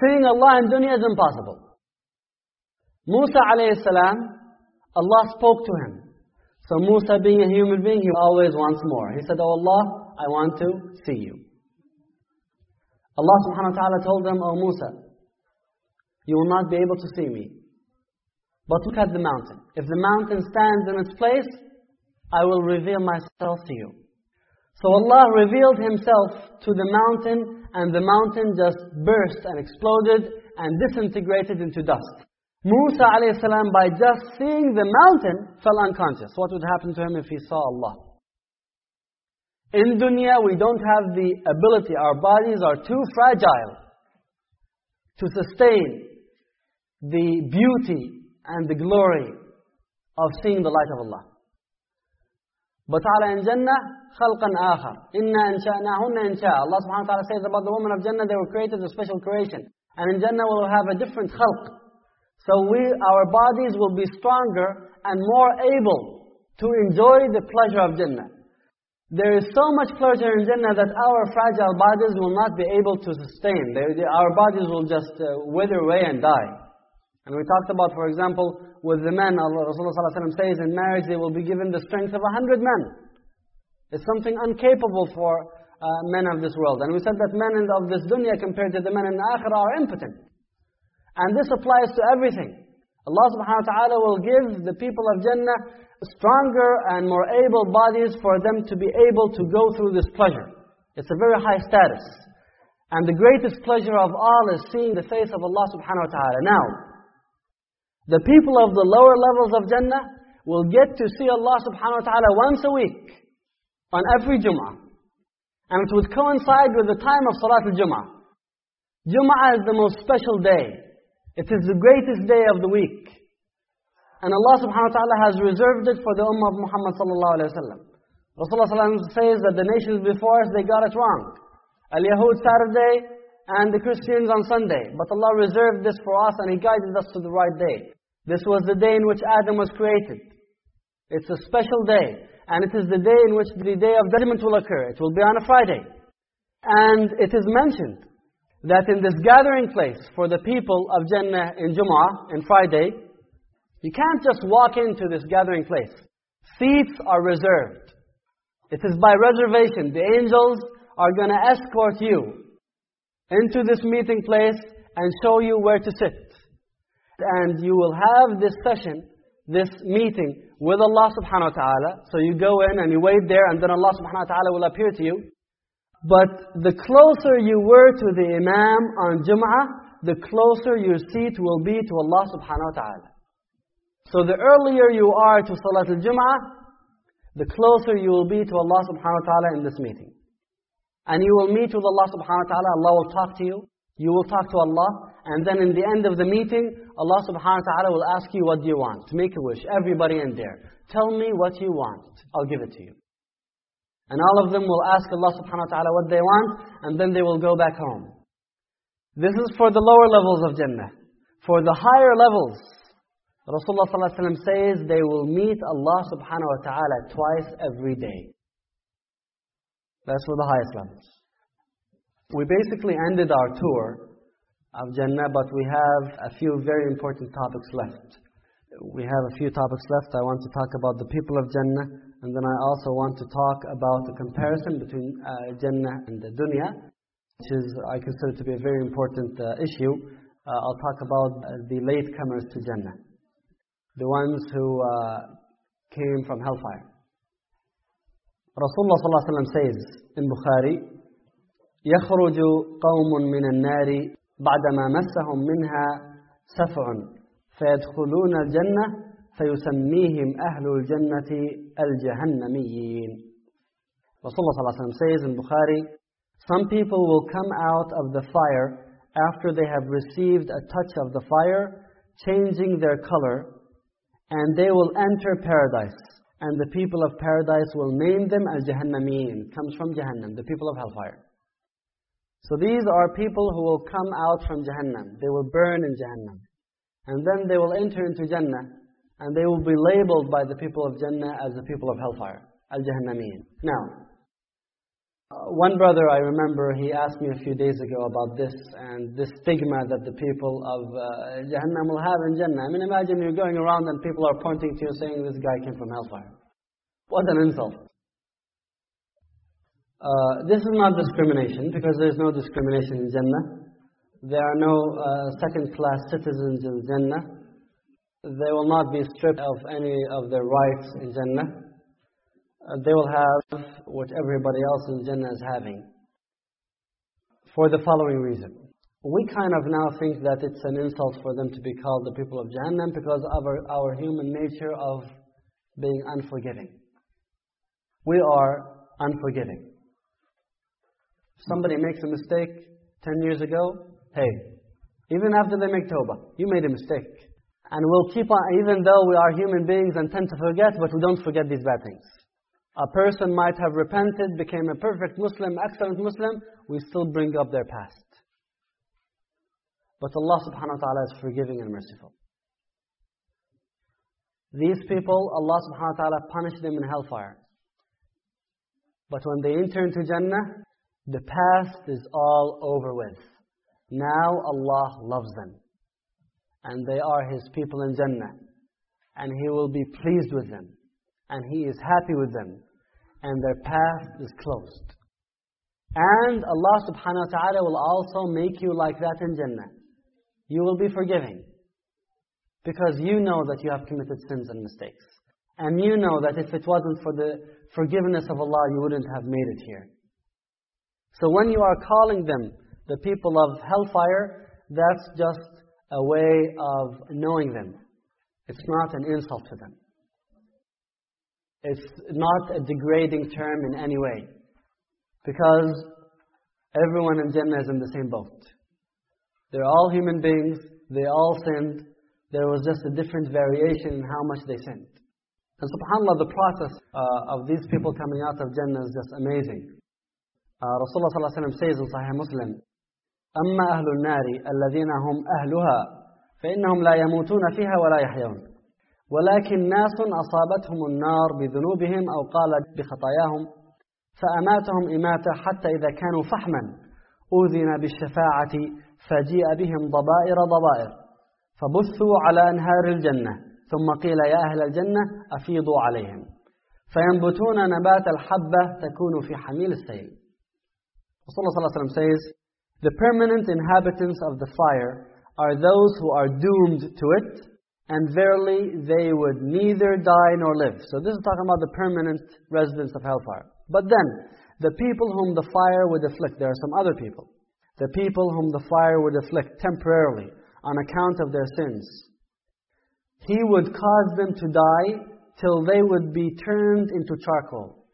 Seeing Allah in dunya is impossible. Musa alayhi salam, Allah spoke to him. So Musa being a human being, he always wants more. He said, Oh Allah, I want to see you. Allah subhanahu wa ta'ala told them, O Musa, you will not be able to see me. But look at the mountain. If the mountain stands in its place, I will reveal myself to you. So Allah revealed Himself to the mountain, and the mountain just burst and exploded and disintegrated into dust. Musa a.s. by just seeing the mountain, fell unconscious. What would happen to him if he saw Allah? In dunya, we don't have the ability, our bodies are too fragile to sustain the beauty and the glory of seeing the light of Allah. But ta'ala in Jannah, خَلْقًا آخر. إِنَّا أَنْشَأْنَاهُنَّ إِنْشَاء Allah subhanahu wa ta'ala says about the women of Jannah, they were created a special creation. And in Jannah we'll have a different khalq. So we, our bodies will be stronger and more able to enjoy the pleasure of Jannah. There is so much pleasure in Jannah that our fragile bodies will not be able to sustain. They, they, our bodies will just uh, wither away and die. And we talked about, for example, with the men, Allah, Rasulullah ﷺ says in marriage they will be given the strength of a hundred men. It's something uncapable for uh, men of this world. And we said that men of this dunya compared to the men in the akhirah are impotent. And this applies to everything. Allah subhanahu wa ta'ala will give the people of Jannah stronger and more able bodies for them to be able to go through this pleasure. It's a very high status. And the greatest pleasure of all is seeing the face of Allah subhanahu wa ta'ala. Now, the people of the lower levels of Jannah will get to see Allah subhanahu wa ta'ala once a week on every Jum'ah. And it would coincide with the time of Salat al-Jum'ah. Jum'ah is the most special day. It is the greatest day of the week. And Allah subhanahu wa ta'ala has reserved it for the Ummah of Muhammad sallallahu alayhi wa sallam. Rasulullah says that the nations before us, they got it wrong. Al-Yahud Saturday, and the Christians on Sunday. But Allah reserved this for us and He guided us to the right day. This was the day in which Adam was created. It's a special day. And it is the day in which the day of judgment will occur. It will be on a Friday. And it is mentioned that in this gathering place for the people of Jannah in Jum'ah, in Friday, you can't just walk into this gathering place. Seats are reserved. It is by reservation. The angels are going to escort you into this meeting place and show you where to sit. And you will have this session, this meeting with Allah subhanahu wa ta'ala. So you go in and you wait there and then Allah subhanahu wa ta'ala will appear to you. But the closer you were to the Imam on Jum'ah, the closer your seat will be to Allah subhanahu wa ta'ala. So the earlier you are to Salat al-Jum'ah, the closer you will be to Allah subhanahu wa ta'ala in this meeting. And you will meet with Allah subhanahu wa ta'ala, Allah will talk to you, you will talk to Allah, and then in the end of the meeting, Allah subhanahu wa ta'ala will ask you what do you want. Make a wish, everybody in there. Tell me what you want, I'll give it to you. And all of them will ask Allah subhanahu wa ta'ala what they want, and then they will go back home. This is for the lower levels of Jannah. For the higher levels, Rasulullah says they will meet Allah subhanahu wa ta'ala twice every day. That's for the highest levels. We basically ended our tour of Jannah, but we have a few very important topics left. We have a few topics left. I want to talk about the people of Jannah, and then I also want to talk about the comparison between uh, Jannah and the dunya, which is, I consider to be a very important uh, issue. Uh, I'll talk about uh, the latecomers to Jannah, the ones who uh, came from hellfire. Rasulullah ﷺ says in Bukhari, يخرج قوم من النار بعدما مسهم منها سفع فيدخلون الجنة فيسميهم أهل الجنة الجهنميين Rasulullah ﷺ says in Bukhari, some people will come out of the fire after they have received a touch of the fire, changing their color, and they will enter paradise and the people of paradise will name them as Jahannameen. Comes from Jahannam, the people of hellfire. So these are people who will come out from Jahannam. They will burn in Jahannam. And then they will enter into Jannah. And they will be labeled by the people of Jannah as the people of hellfire. Al-Jahannameen. Now, uh, one brother I remember, he asked me a few days ago about this and this stigma that the people of uh, Jahannam will have in Jannah. I mean, imagine you're going around and people are pointing to you saying this guy came from hellfire. What an insult. Uh, this is not discrimination because there is no discrimination in Jannah. There are no uh, second-class citizens in Jannah. They will not be stripped of any of their rights in Jannah. They will have what everybody else in Jannah is having. For the following reason. We kind of now think that it's an insult for them to be called the people of Jahannam because of our, our human nature of being unforgiving. We are unforgiving. Somebody makes a mistake 10 years ago, hey, even after they make tawbah, you made a mistake. And we'll keep on, even though we are human beings and tend to forget, but we don't forget these bad things. A person might have repented, became a perfect Muslim, excellent Muslim, we still bring up their past. But Allah subhanahu wa ta'ala is forgiving and merciful. These people, Allah subhanahu wa ta'ala punished them in hellfire. But when they enter into Jannah, the past is all over with. Now Allah loves them. And they are His people in Jannah. And He will be pleased with them. And He is happy with them. And their path is closed. And Allah subhanahu wa ta'ala will also make you like that in Jannah. You will be forgiving. Because you know that you have committed sins and mistakes. And you know that if it wasn't for the forgiveness of Allah, you wouldn't have made it here. So when you are calling them the people of hellfire, that's just a way of knowing them. It's not an insult to them. It's not a degrading term in any way. Because everyone in Jannah is in the same boat. They're all human beings, they all sinned. There was just a different variation in how much they sinned. And subhanAllah, the process uh, of these people coming out of Jannah is just amazing. Uh, Rasulullah ﷺ says in Sahih Muslim, أما أهل النار الذين هم أهلها فإنهم لا يموتون فيها ولا يحيون ولكن ناس أصابتهم النار بذنوبهم أو قال بخطاياهم فأماتهم إماتة حتى إذا كانوا فحما أذن بالشفاعة فجيء بهم ضبائر ضبائر فبثوا على أنهار الجنة ثم قيل يا أهل الجنة أفيضوا عليهم. فينبتون نبات الحبة تكون في حميل السيل. صلى الله عليه وسلم says The permanent inhabitants of the fire are those who are doomed to it. And verily they would neither die nor live. So this is talking about the permanent residents of hellfire. But then, the people whom the fire would afflict, there are some other people. The people whom the fire would afflict temporarily on account of their sins. He would cause them to die till they would be turned into charcoal.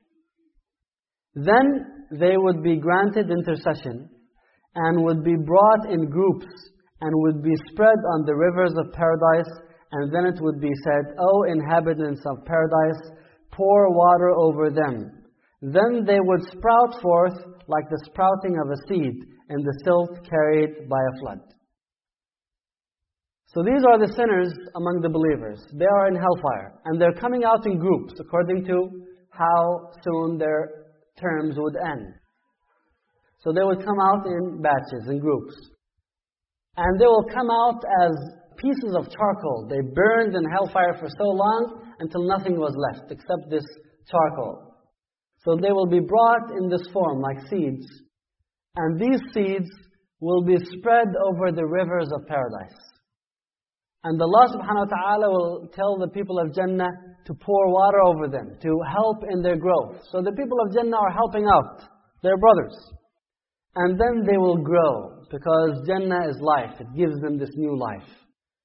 Then they would be granted intercession and would be brought in groups and would be spread on the rivers of paradise and then it would be said, O inhabitants of paradise, pour water over them. Then they would sprout forth like the sprouting of a seed in the silt carried by a flood. So these are the sinners among the believers. They are in hellfire. And they're coming out in groups according to how soon their terms would end. So they would come out in batches, in groups. And they will come out as pieces of charcoal. They burned in hellfire for so long until nothing was left except this charcoal. So they will be brought in this form, like seeds. And these seeds will be spread over the rivers of paradise. And Allah subhanahu wa ta'ala will tell the people of Jannah to pour water over them, to help in their growth. So the people of Jannah are helping out their brothers. And then they will grow, because Jannah is life. It gives them this new life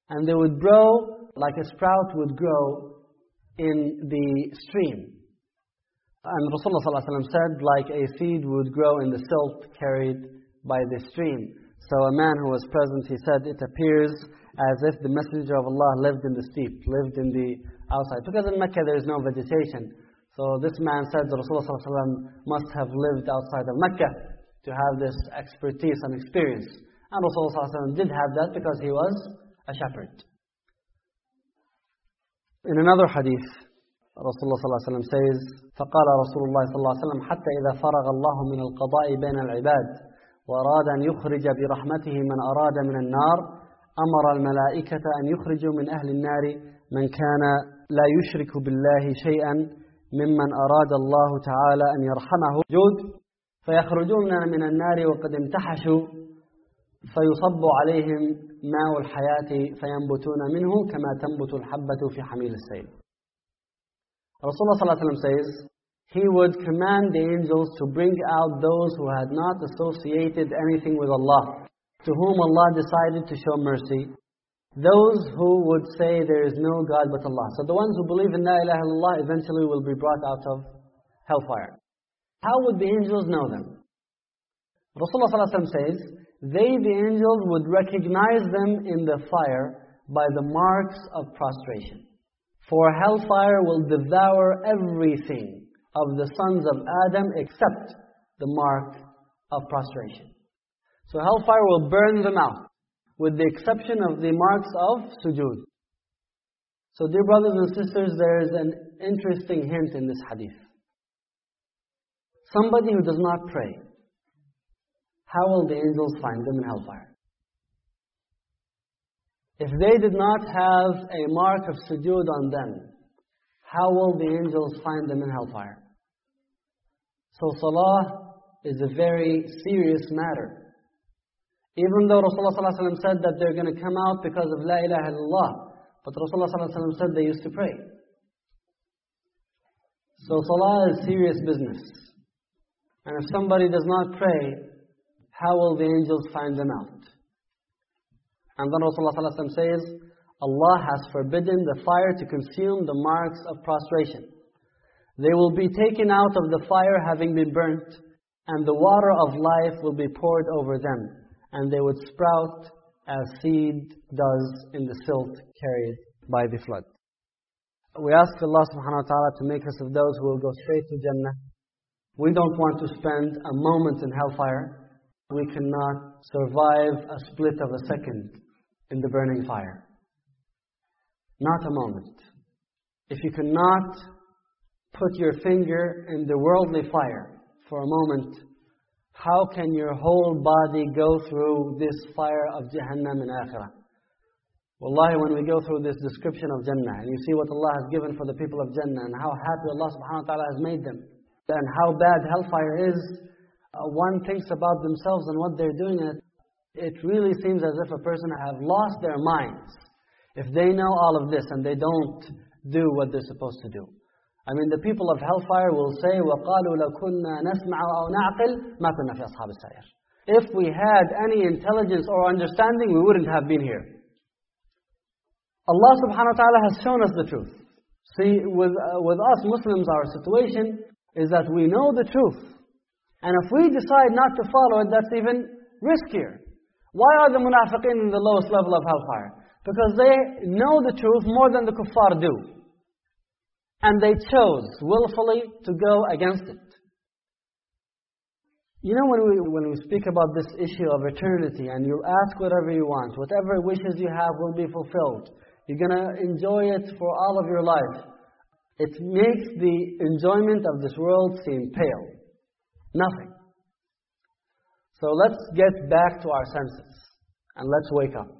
And they would grow like a sprout would grow in the stream. And Rasulullah ﷺ said, like a seed would grow in the silt carried by the stream. So a man who was present, he said, it appears as if the Messenger of Allah lived in the steep, lived in the outside. Because in Mecca there is no vegetation. So this man said that Rasulullah ﷺ must have lived outside of Mecca to have this expertise and experience. And Rasulullah ﷺ did have that because he was a shepherd. In another hadith, Rasulullah ﷺ says, فقال رسول الله صلى الله عليه وسلم حتى إذا فرغ الله من القضاء بين العباد وأراد أن يخرج برحمته من أراد من النار أمر الملائكة أن يخرجوا من أهل النار من كان لا يشرك بالله شيئا ممن أراد الله تعالى أن يرحمه. جود. فيخرجون من النار وقد امتحشوا فيصب عليهم ماء الحياة فينبتون منه كما تنبت الحبة في حميل السيل Rasulullah صلى الله عليه وسلم says, He would command the angels to bring out those who had not associated anything with Allah, to whom Allah decided to show mercy, those who would say there is no God but Allah. So the ones who believe in La ilaha illallah eventually will be brought out of hellfire. How would the angels know them? Rasulullah ﷺ says, they, the angels, would recognize them in the fire by the marks of prostration. For hellfire will devour everything of the sons of Adam except the mark of prostration. So hellfire will burn them out, with the exception of the marks of sujood. So dear brothers and sisters, there is an interesting hint in this hadith. Somebody who does not pray, how will the angels find them in hellfire? If they did not have a mark of sujood on them, how will the angels find them in hellfire? So salah is a very serious matter. Even though Rasulullah ﷺ said that they're going to come out because of La ilaha illallah, but Rasulullah ﷺ said they used to pray. So salah is serious business. And if somebody does not pray, how will the angels find them out? And then Rasulullah says, Allah has forbidden the fire to consume the marks of prostration. They will be taken out of the fire having been burnt, and the water of life will be poured over them, and they would sprout as seed does in the silt carried by the flood. We ask Allah subhanahu wa ta'ala to make us of those who will go straight to Jannah. We don't want to spend a moment in hellfire. We cannot survive a split of a second in the burning fire. Not a moment. If you cannot put your finger in the worldly fire for a moment, how can your whole body go through this fire of Jahannam in Akhirah? Wallahi, when we go through this description of Jannah, and you see what Allah has given for the people of Jannah, and how happy Allah subhanahu wa ta'ala has made them, and how bad hellfire is, uh, one thinks about themselves and what they're doing, and it, it really seems as if a person have lost their minds. If they know all of this and they don't do what they're supposed to do. I mean, the people of hellfire will say, وَقَالُوا لَوْ كُنَّا نَسْمَعُ أَوْ نَعْقِلْ مَا كُنَّا فِي أَصْحَابِ السَّعِيرِ If we had any intelligence or understanding, we wouldn't have been here. Allah subhanahu wa ta'ala has shown us the truth. See, with, uh, with us Muslims, our situation is that we know the truth. And if we decide not to follow it, that's even riskier. Why are the munafiqeen in the lowest level of hellfire? Because they know the truth more than the kuffar do. And they chose willfully to go against it. You know, when we, when we speak about this issue of eternity and you ask whatever you want, whatever wishes you have will be fulfilled. You're going to enjoy it for all of your life. It makes the enjoyment of this world seem pale. Nothing. So let's get back to our senses and let's wake up.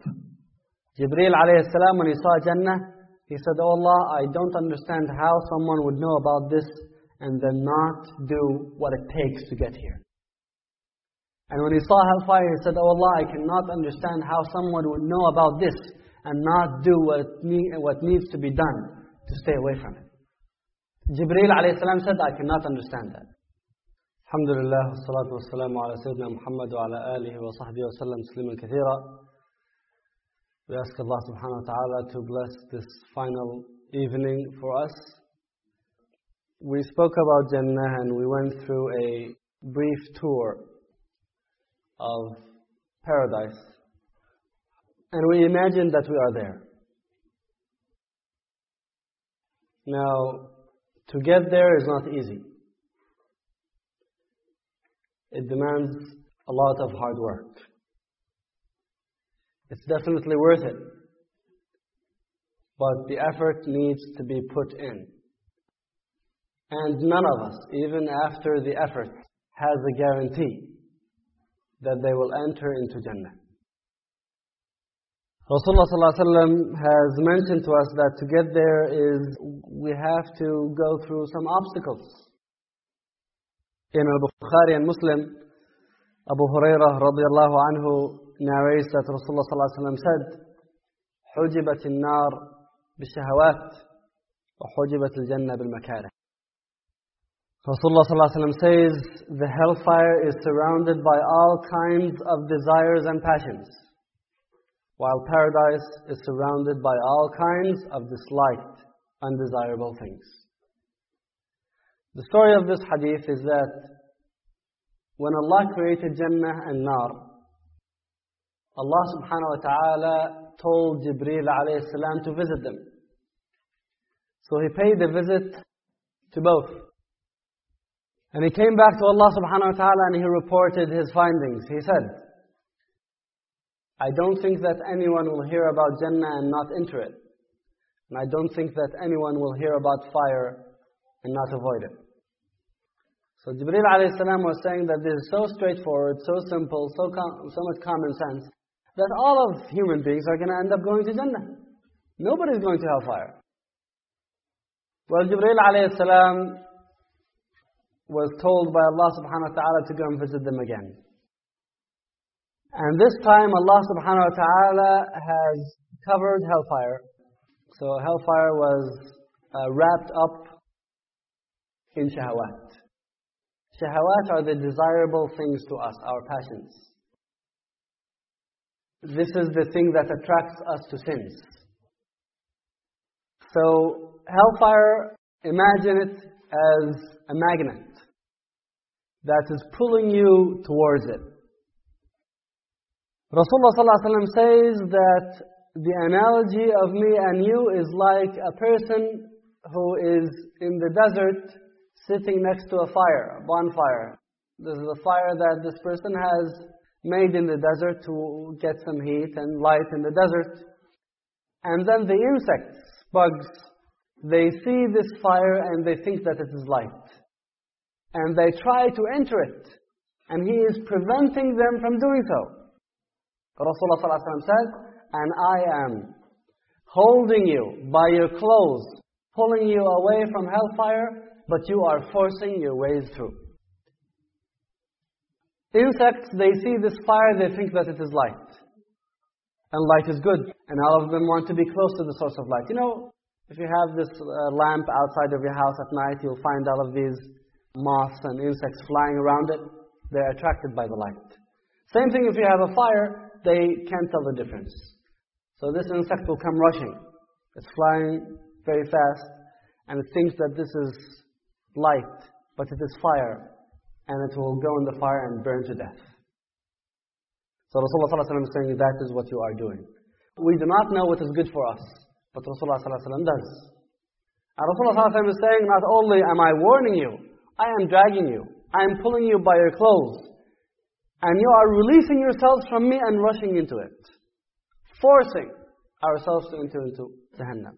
Jibreel alayhi salam, when he saw Jannah, he said, Oh Allah, I don't understand how someone would know about this and then not do what it takes to get here. And when he saw hellfire, he said, Oh Allah, I cannot understand how someone would know about this and not do what, what needs to be done to stay away from it. Jibreel alayhi salam said, I cannot understand that. Wassalamu ala Sayyidina Muhammad wa ala alihi wa sahbihi wa sallam tasliman kathira. We ask Allah subhanahu wa ta'ala to bless this final evening for us. We spoke about Jannah and we went through a brief tour of paradise. And we imagined that we are there. Now, to get there is not easy. It demands a lot of hard work. It's definitely worth it. But the effort needs to be put in. And none of us, even after the effort, has a guarantee that they will enter into Jannah. Rasulullah ﷺ has mentioned to us that to get there is we have to go through some obstacles. In al-Bukhari and Muslim, Abu Hurairah radiallahu anhu narrates that Rasulullah sallallahu alaihi wasallam said, حجبت النار بالشهوات وحجبت الجنة بالمكاره. Rasulullah sallallahu alaihi wasallam says, the hellfire is surrounded by all kinds of desires and passions, while paradise is surrounded by all kinds of disliked, undesirable things. The story of this hadith is that when Allah created Jannah and Nar, Allah subhanahu wa ta'ala told Jibreel alayhi salam to visit them. So he paid a visit to both. And he came back to Allah subhanahu wa ta'ala and he reported his findings. He said, I don't think that anyone will hear about Jannah and not enter it. And I don't think that anyone will hear about fire and not avoid it. So Jibril salam was saying that this is so straightforward, so simple, so, so much common sense, that all of human beings are going to end up going to Jannah. Nobody's going to hellfire. Well, Jibril salam was told by Allah subhanahu wa ta'ala to go and visit them again. And this time Allah subhanahu wa ta'ala has covered hellfire. So hellfire was uh, wrapped up in shahawat. Shahawat are the desirable things to us, our passions. This is the thing that attracts us to sins. So, hellfire, imagine it as a magnet that is pulling you towards it. Rasulullah ﷺ says that the analogy of me and you is like a person who is in the desert sitting next to a fire, a bonfire. This is a fire that this person has made in the desert to get some heat and light in the desert. And then the insects, bugs, they see this fire and they think that it is light. And they try to enter it. And he is preventing them from doing so. Rasulullah said, and I am holding you by your clothes, pulling you away from hellfire but you are forcing your way through. Insects, they see this fire, they think that it is light. And light is good. And all of them want to be close to the source of light. You know, if you have this uh, lamp outside of your house at night, you'll find all of these moths and insects flying around it. They're attracted by the light. Same thing if you have a fire, they can't tell the difference. So this insect will come rushing. It's flying very fast, and it thinks that this is light, but it is fire, and it will go in the fire and burn to death. So Rasulullah ﷺ is saying that is what you are doing. We do not know what is good for us, but Rasulullah ﷺ does. And Rasulullah ﷺ is saying, not only am I warning you, I am dragging you, I am pulling you by your clothes, and you are releasing yourselves from me and rushing into it, forcing ourselves to enter into Jahannam.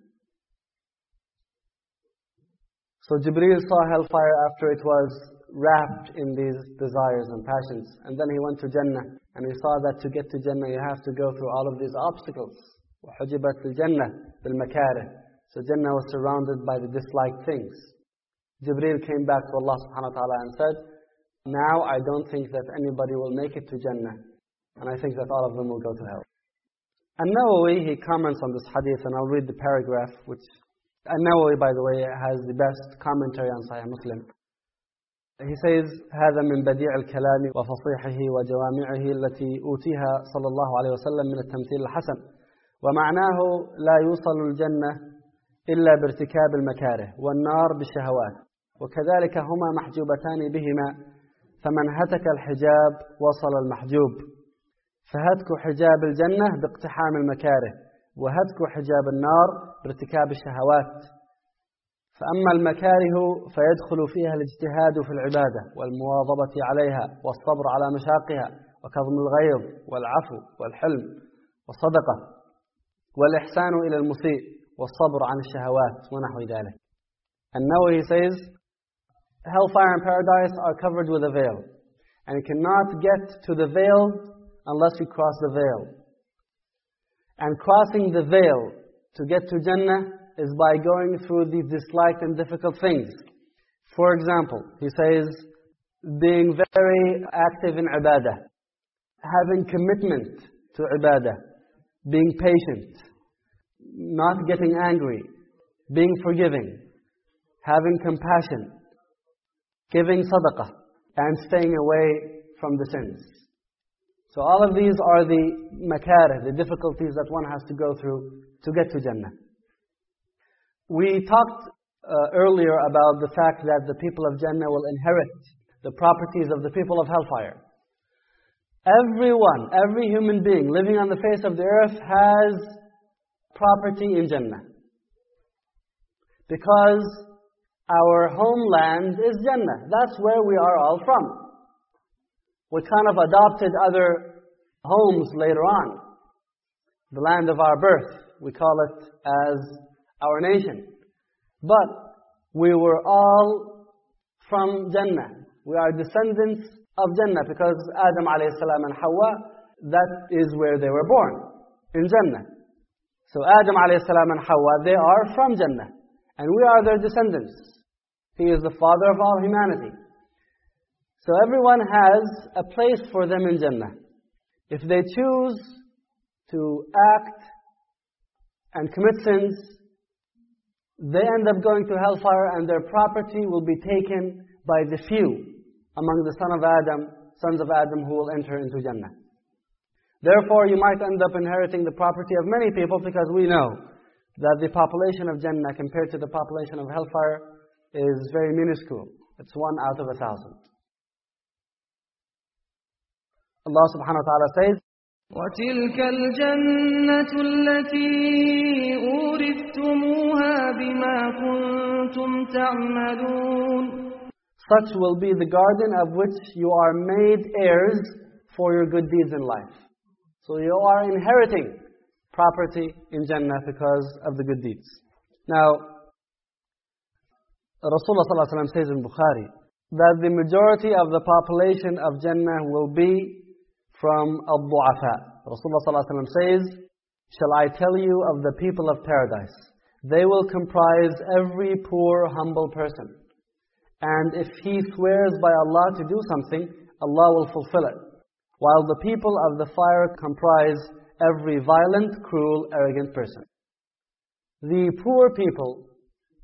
So Jibreel saw hellfire after it was wrapped in these desires and passions. And then he went to Jannah. And he saw that to get to Jannah, you have to go through all of these obstacles. وَحُجِبَتْ الْجَنَّةِ بِالْمَكَارِهِ So Jannah was surrounded by the disliked things. Jibreel came back to Allah subhanahu wa ta'ala and said, Now I don't think that anybody will make it to Jannah. And I think that all of them will go to hell. And Nawawi, he comments on this hadith, and I'll read the paragraph, which النووي by the way has the best commentary on Sahih Muslim. He says هذا من بديع الكلام وفصيحه وجوامعه التي أوتيها صلى الله عليه وسلم من التمثيل الحسن ومعناه لا يوصل الجنة إلا بارتكاب المكاره والنار بالشهوات وكذلك هما محجوبتان بهما فمن هتك الحجاب وصل المحجوب فهتك حجاب الجنة باقتحام المكاره وهتك حجاب النار بارتكاب الشهوات. فأما المكاره فيدخل فيها الاجتهاد في العبادة والمواظبة عليها والصبر على مشاقها وكظم الغيظ والعفو والحلم والصدقة والإحسان إلى المسيء والصبر عن الشهوات ونحو ذلك. النووي says hellfire and paradise are covered with a veil and you cannot get to the veil unless you cross the veil. And crossing the veil to get to Jannah is by going through these disliked and difficult things. For example, he says, being very active in ibadah, having commitment to ibadah, being patient, not getting angry, being forgiving, having compassion, giving sadaqah, and staying away from the sins. So all of these are the makarih, the difficulties that one has to go through to get to Jannah. We talked uh, earlier about the fact that the people of Jannah will inherit the properties of the people of hellfire. Everyone, every human being living on the face of the earth has property in Jannah. Because our homeland is Jannah. That's where we are all from. We kind of adopted other homes later on. The land of our birth, we call it as our nation. But we were all from Jannah. We are descendants of Jannah because Adam alayhi salam and Hawa, that is where they were born, in Jannah. So Adam alayhi salam and Hawa, they are from Jannah. And we are their descendants. He is the father of all humanity. So everyone has a place for them in Jannah. If they choose to act and commit sins, they end up going to hellfire and their property will be taken by the few among the son of Adam, sons of Adam who will enter into Jannah. Therefore, you might end up inheriting the property of many people because we know that the population of Jannah compared to the population of hellfire is very minuscule. It's one out of a thousand. Allah subhanahu wa ta'ala says, وتلك الجنة التي أورثتموها بما كنتم تعملون Such will be the garden of which you are made heirs for your good deeds in life. So you are inheriting property in Jannah because of the good deeds. Now, Rasulullah ﷺ says in Bukhari that the majority of the population of Jannah will be from Al-Du'afa. Rasulullah ﷺ says, Shall I tell you of the people of paradise? They will comprise every poor, humble person. And if he swears by Allah to do something, Allah will fulfill it. While the people of the fire comprise every violent, cruel, arrogant person. The poor people,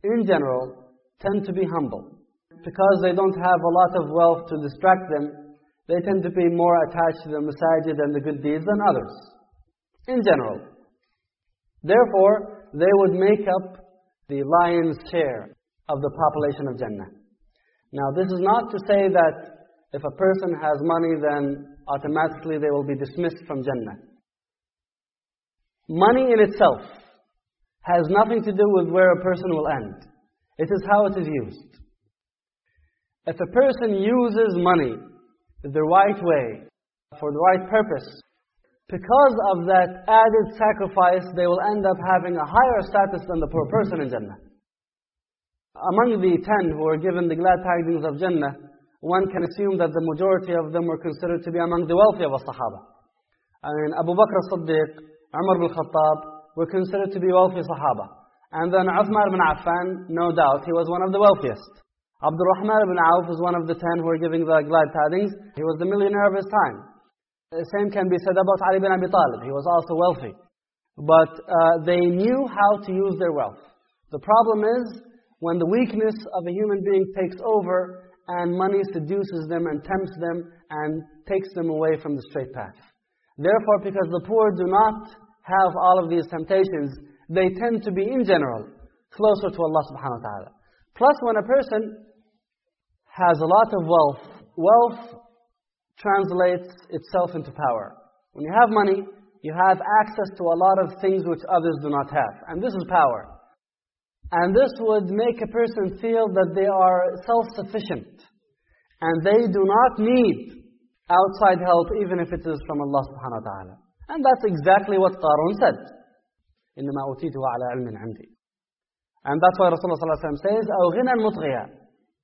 in general, tend to be humble. Because they don't have a lot of wealth to distract them, they tend to be more attached to the masajid and the good deeds than others. In general. Therefore, they would make up the lion's share of the population of Jannah. Now, this is not to say that if a person has money, then automatically they will be dismissed from Jannah. Money in itself has nothing to do with where a person will end. It is how it is used. If a person uses money the right way, for the right purpose, because of that added sacrifice, they will end up having a higher status than the poor person in Jannah. Among the ten who were given the glad tidings of Jannah, one can assume that the majority of them were considered to be among the wealthy of the Sahaba. I mean, Abu Bakr as-Siddiq, Umar bin Khattab were considered to be wealthy Sahaba. And then Uthman bin Affan, no doubt, he was one of the wealthiest. Abdul Rahman ibn Auf is one of the ten who were giving the glad tidings. He was the millionaire of his time. The same can be said about Ali bin Abi Talib. He was also wealthy. But uh, they knew how to use their wealth. The problem is, when the weakness of a human being takes over and money seduces them and tempts them and takes them away from the straight path. Therefore, because the poor do not have all of these temptations, they tend to be, in general, closer to Allah subhanahu wa ta'ala. Plus, when a person has a lot of wealth, wealth translates itself into power. When you have money, you have access to a lot of things which others do not have. And this is power. And this would make a person feel that they are self-sufficient. And they do not need outside help even if it is from Allah subhanahu wa ta'ala. And that's exactly what Qarun said. إِنَّمَا أُوتِيتُهُ عَلَىٰ عِلْمٍ عِنْدِي And that's why Rasulullah ﷺ says, أَوْ غِنًى مُطْغِيًا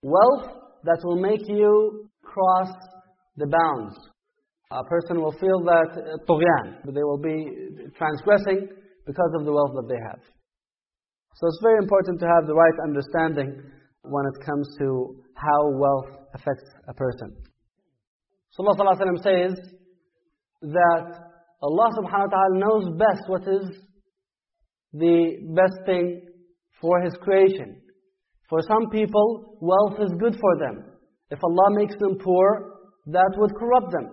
Wealth that will make you cross the bounds. A person will feel that طغيان, they will be transgressing because of the wealth that they have. So it's very important to have the right understanding when it comes to how wealth affects a person. So Allah ﷺ says that Allah subhanahu wa ta'ala knows best what is the best thing for His creation. For some people, wealth is good for them. If Allah makes them poor, that would corrupt them.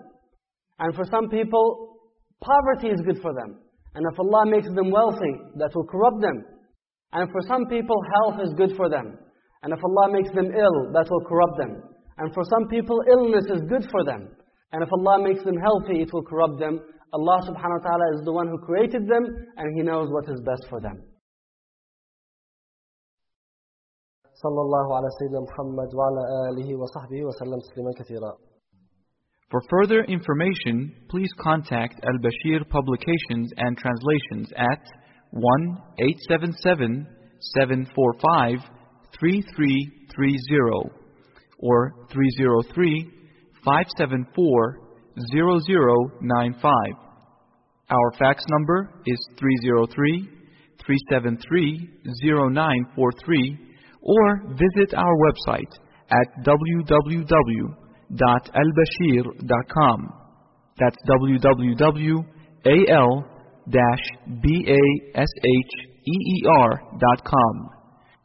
And for some people, poverty is good for them. And if Allah makes them wealthy, that will corrupt them. And for some people, health is good for them. And if Allah makes them ill, that will corrupt them. And for some people, illness is good for them. And if Allah makes them healthy, it will corrupt them. Allah subhanahu wa ta'ala is the one who created them, and He knows what is best for them. صلى الله على سيدنا محمد وعلى آله وصحبه وسلم تسليما كثيرا For further information, please contact Al-Basheer Publications and Translations at 1-877-745-3330 or 303-574-0095. Our fax number is 303 373 0943 or visit our website at www.albasheer.com. That's www.al-basheer.com.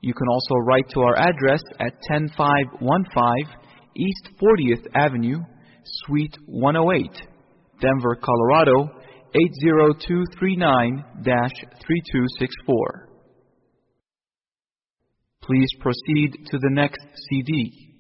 You can also write to our address at 10515 East 40th Avenue, Suite 108, Denver, Colorado 80239-3264. Please proceed to the next CD.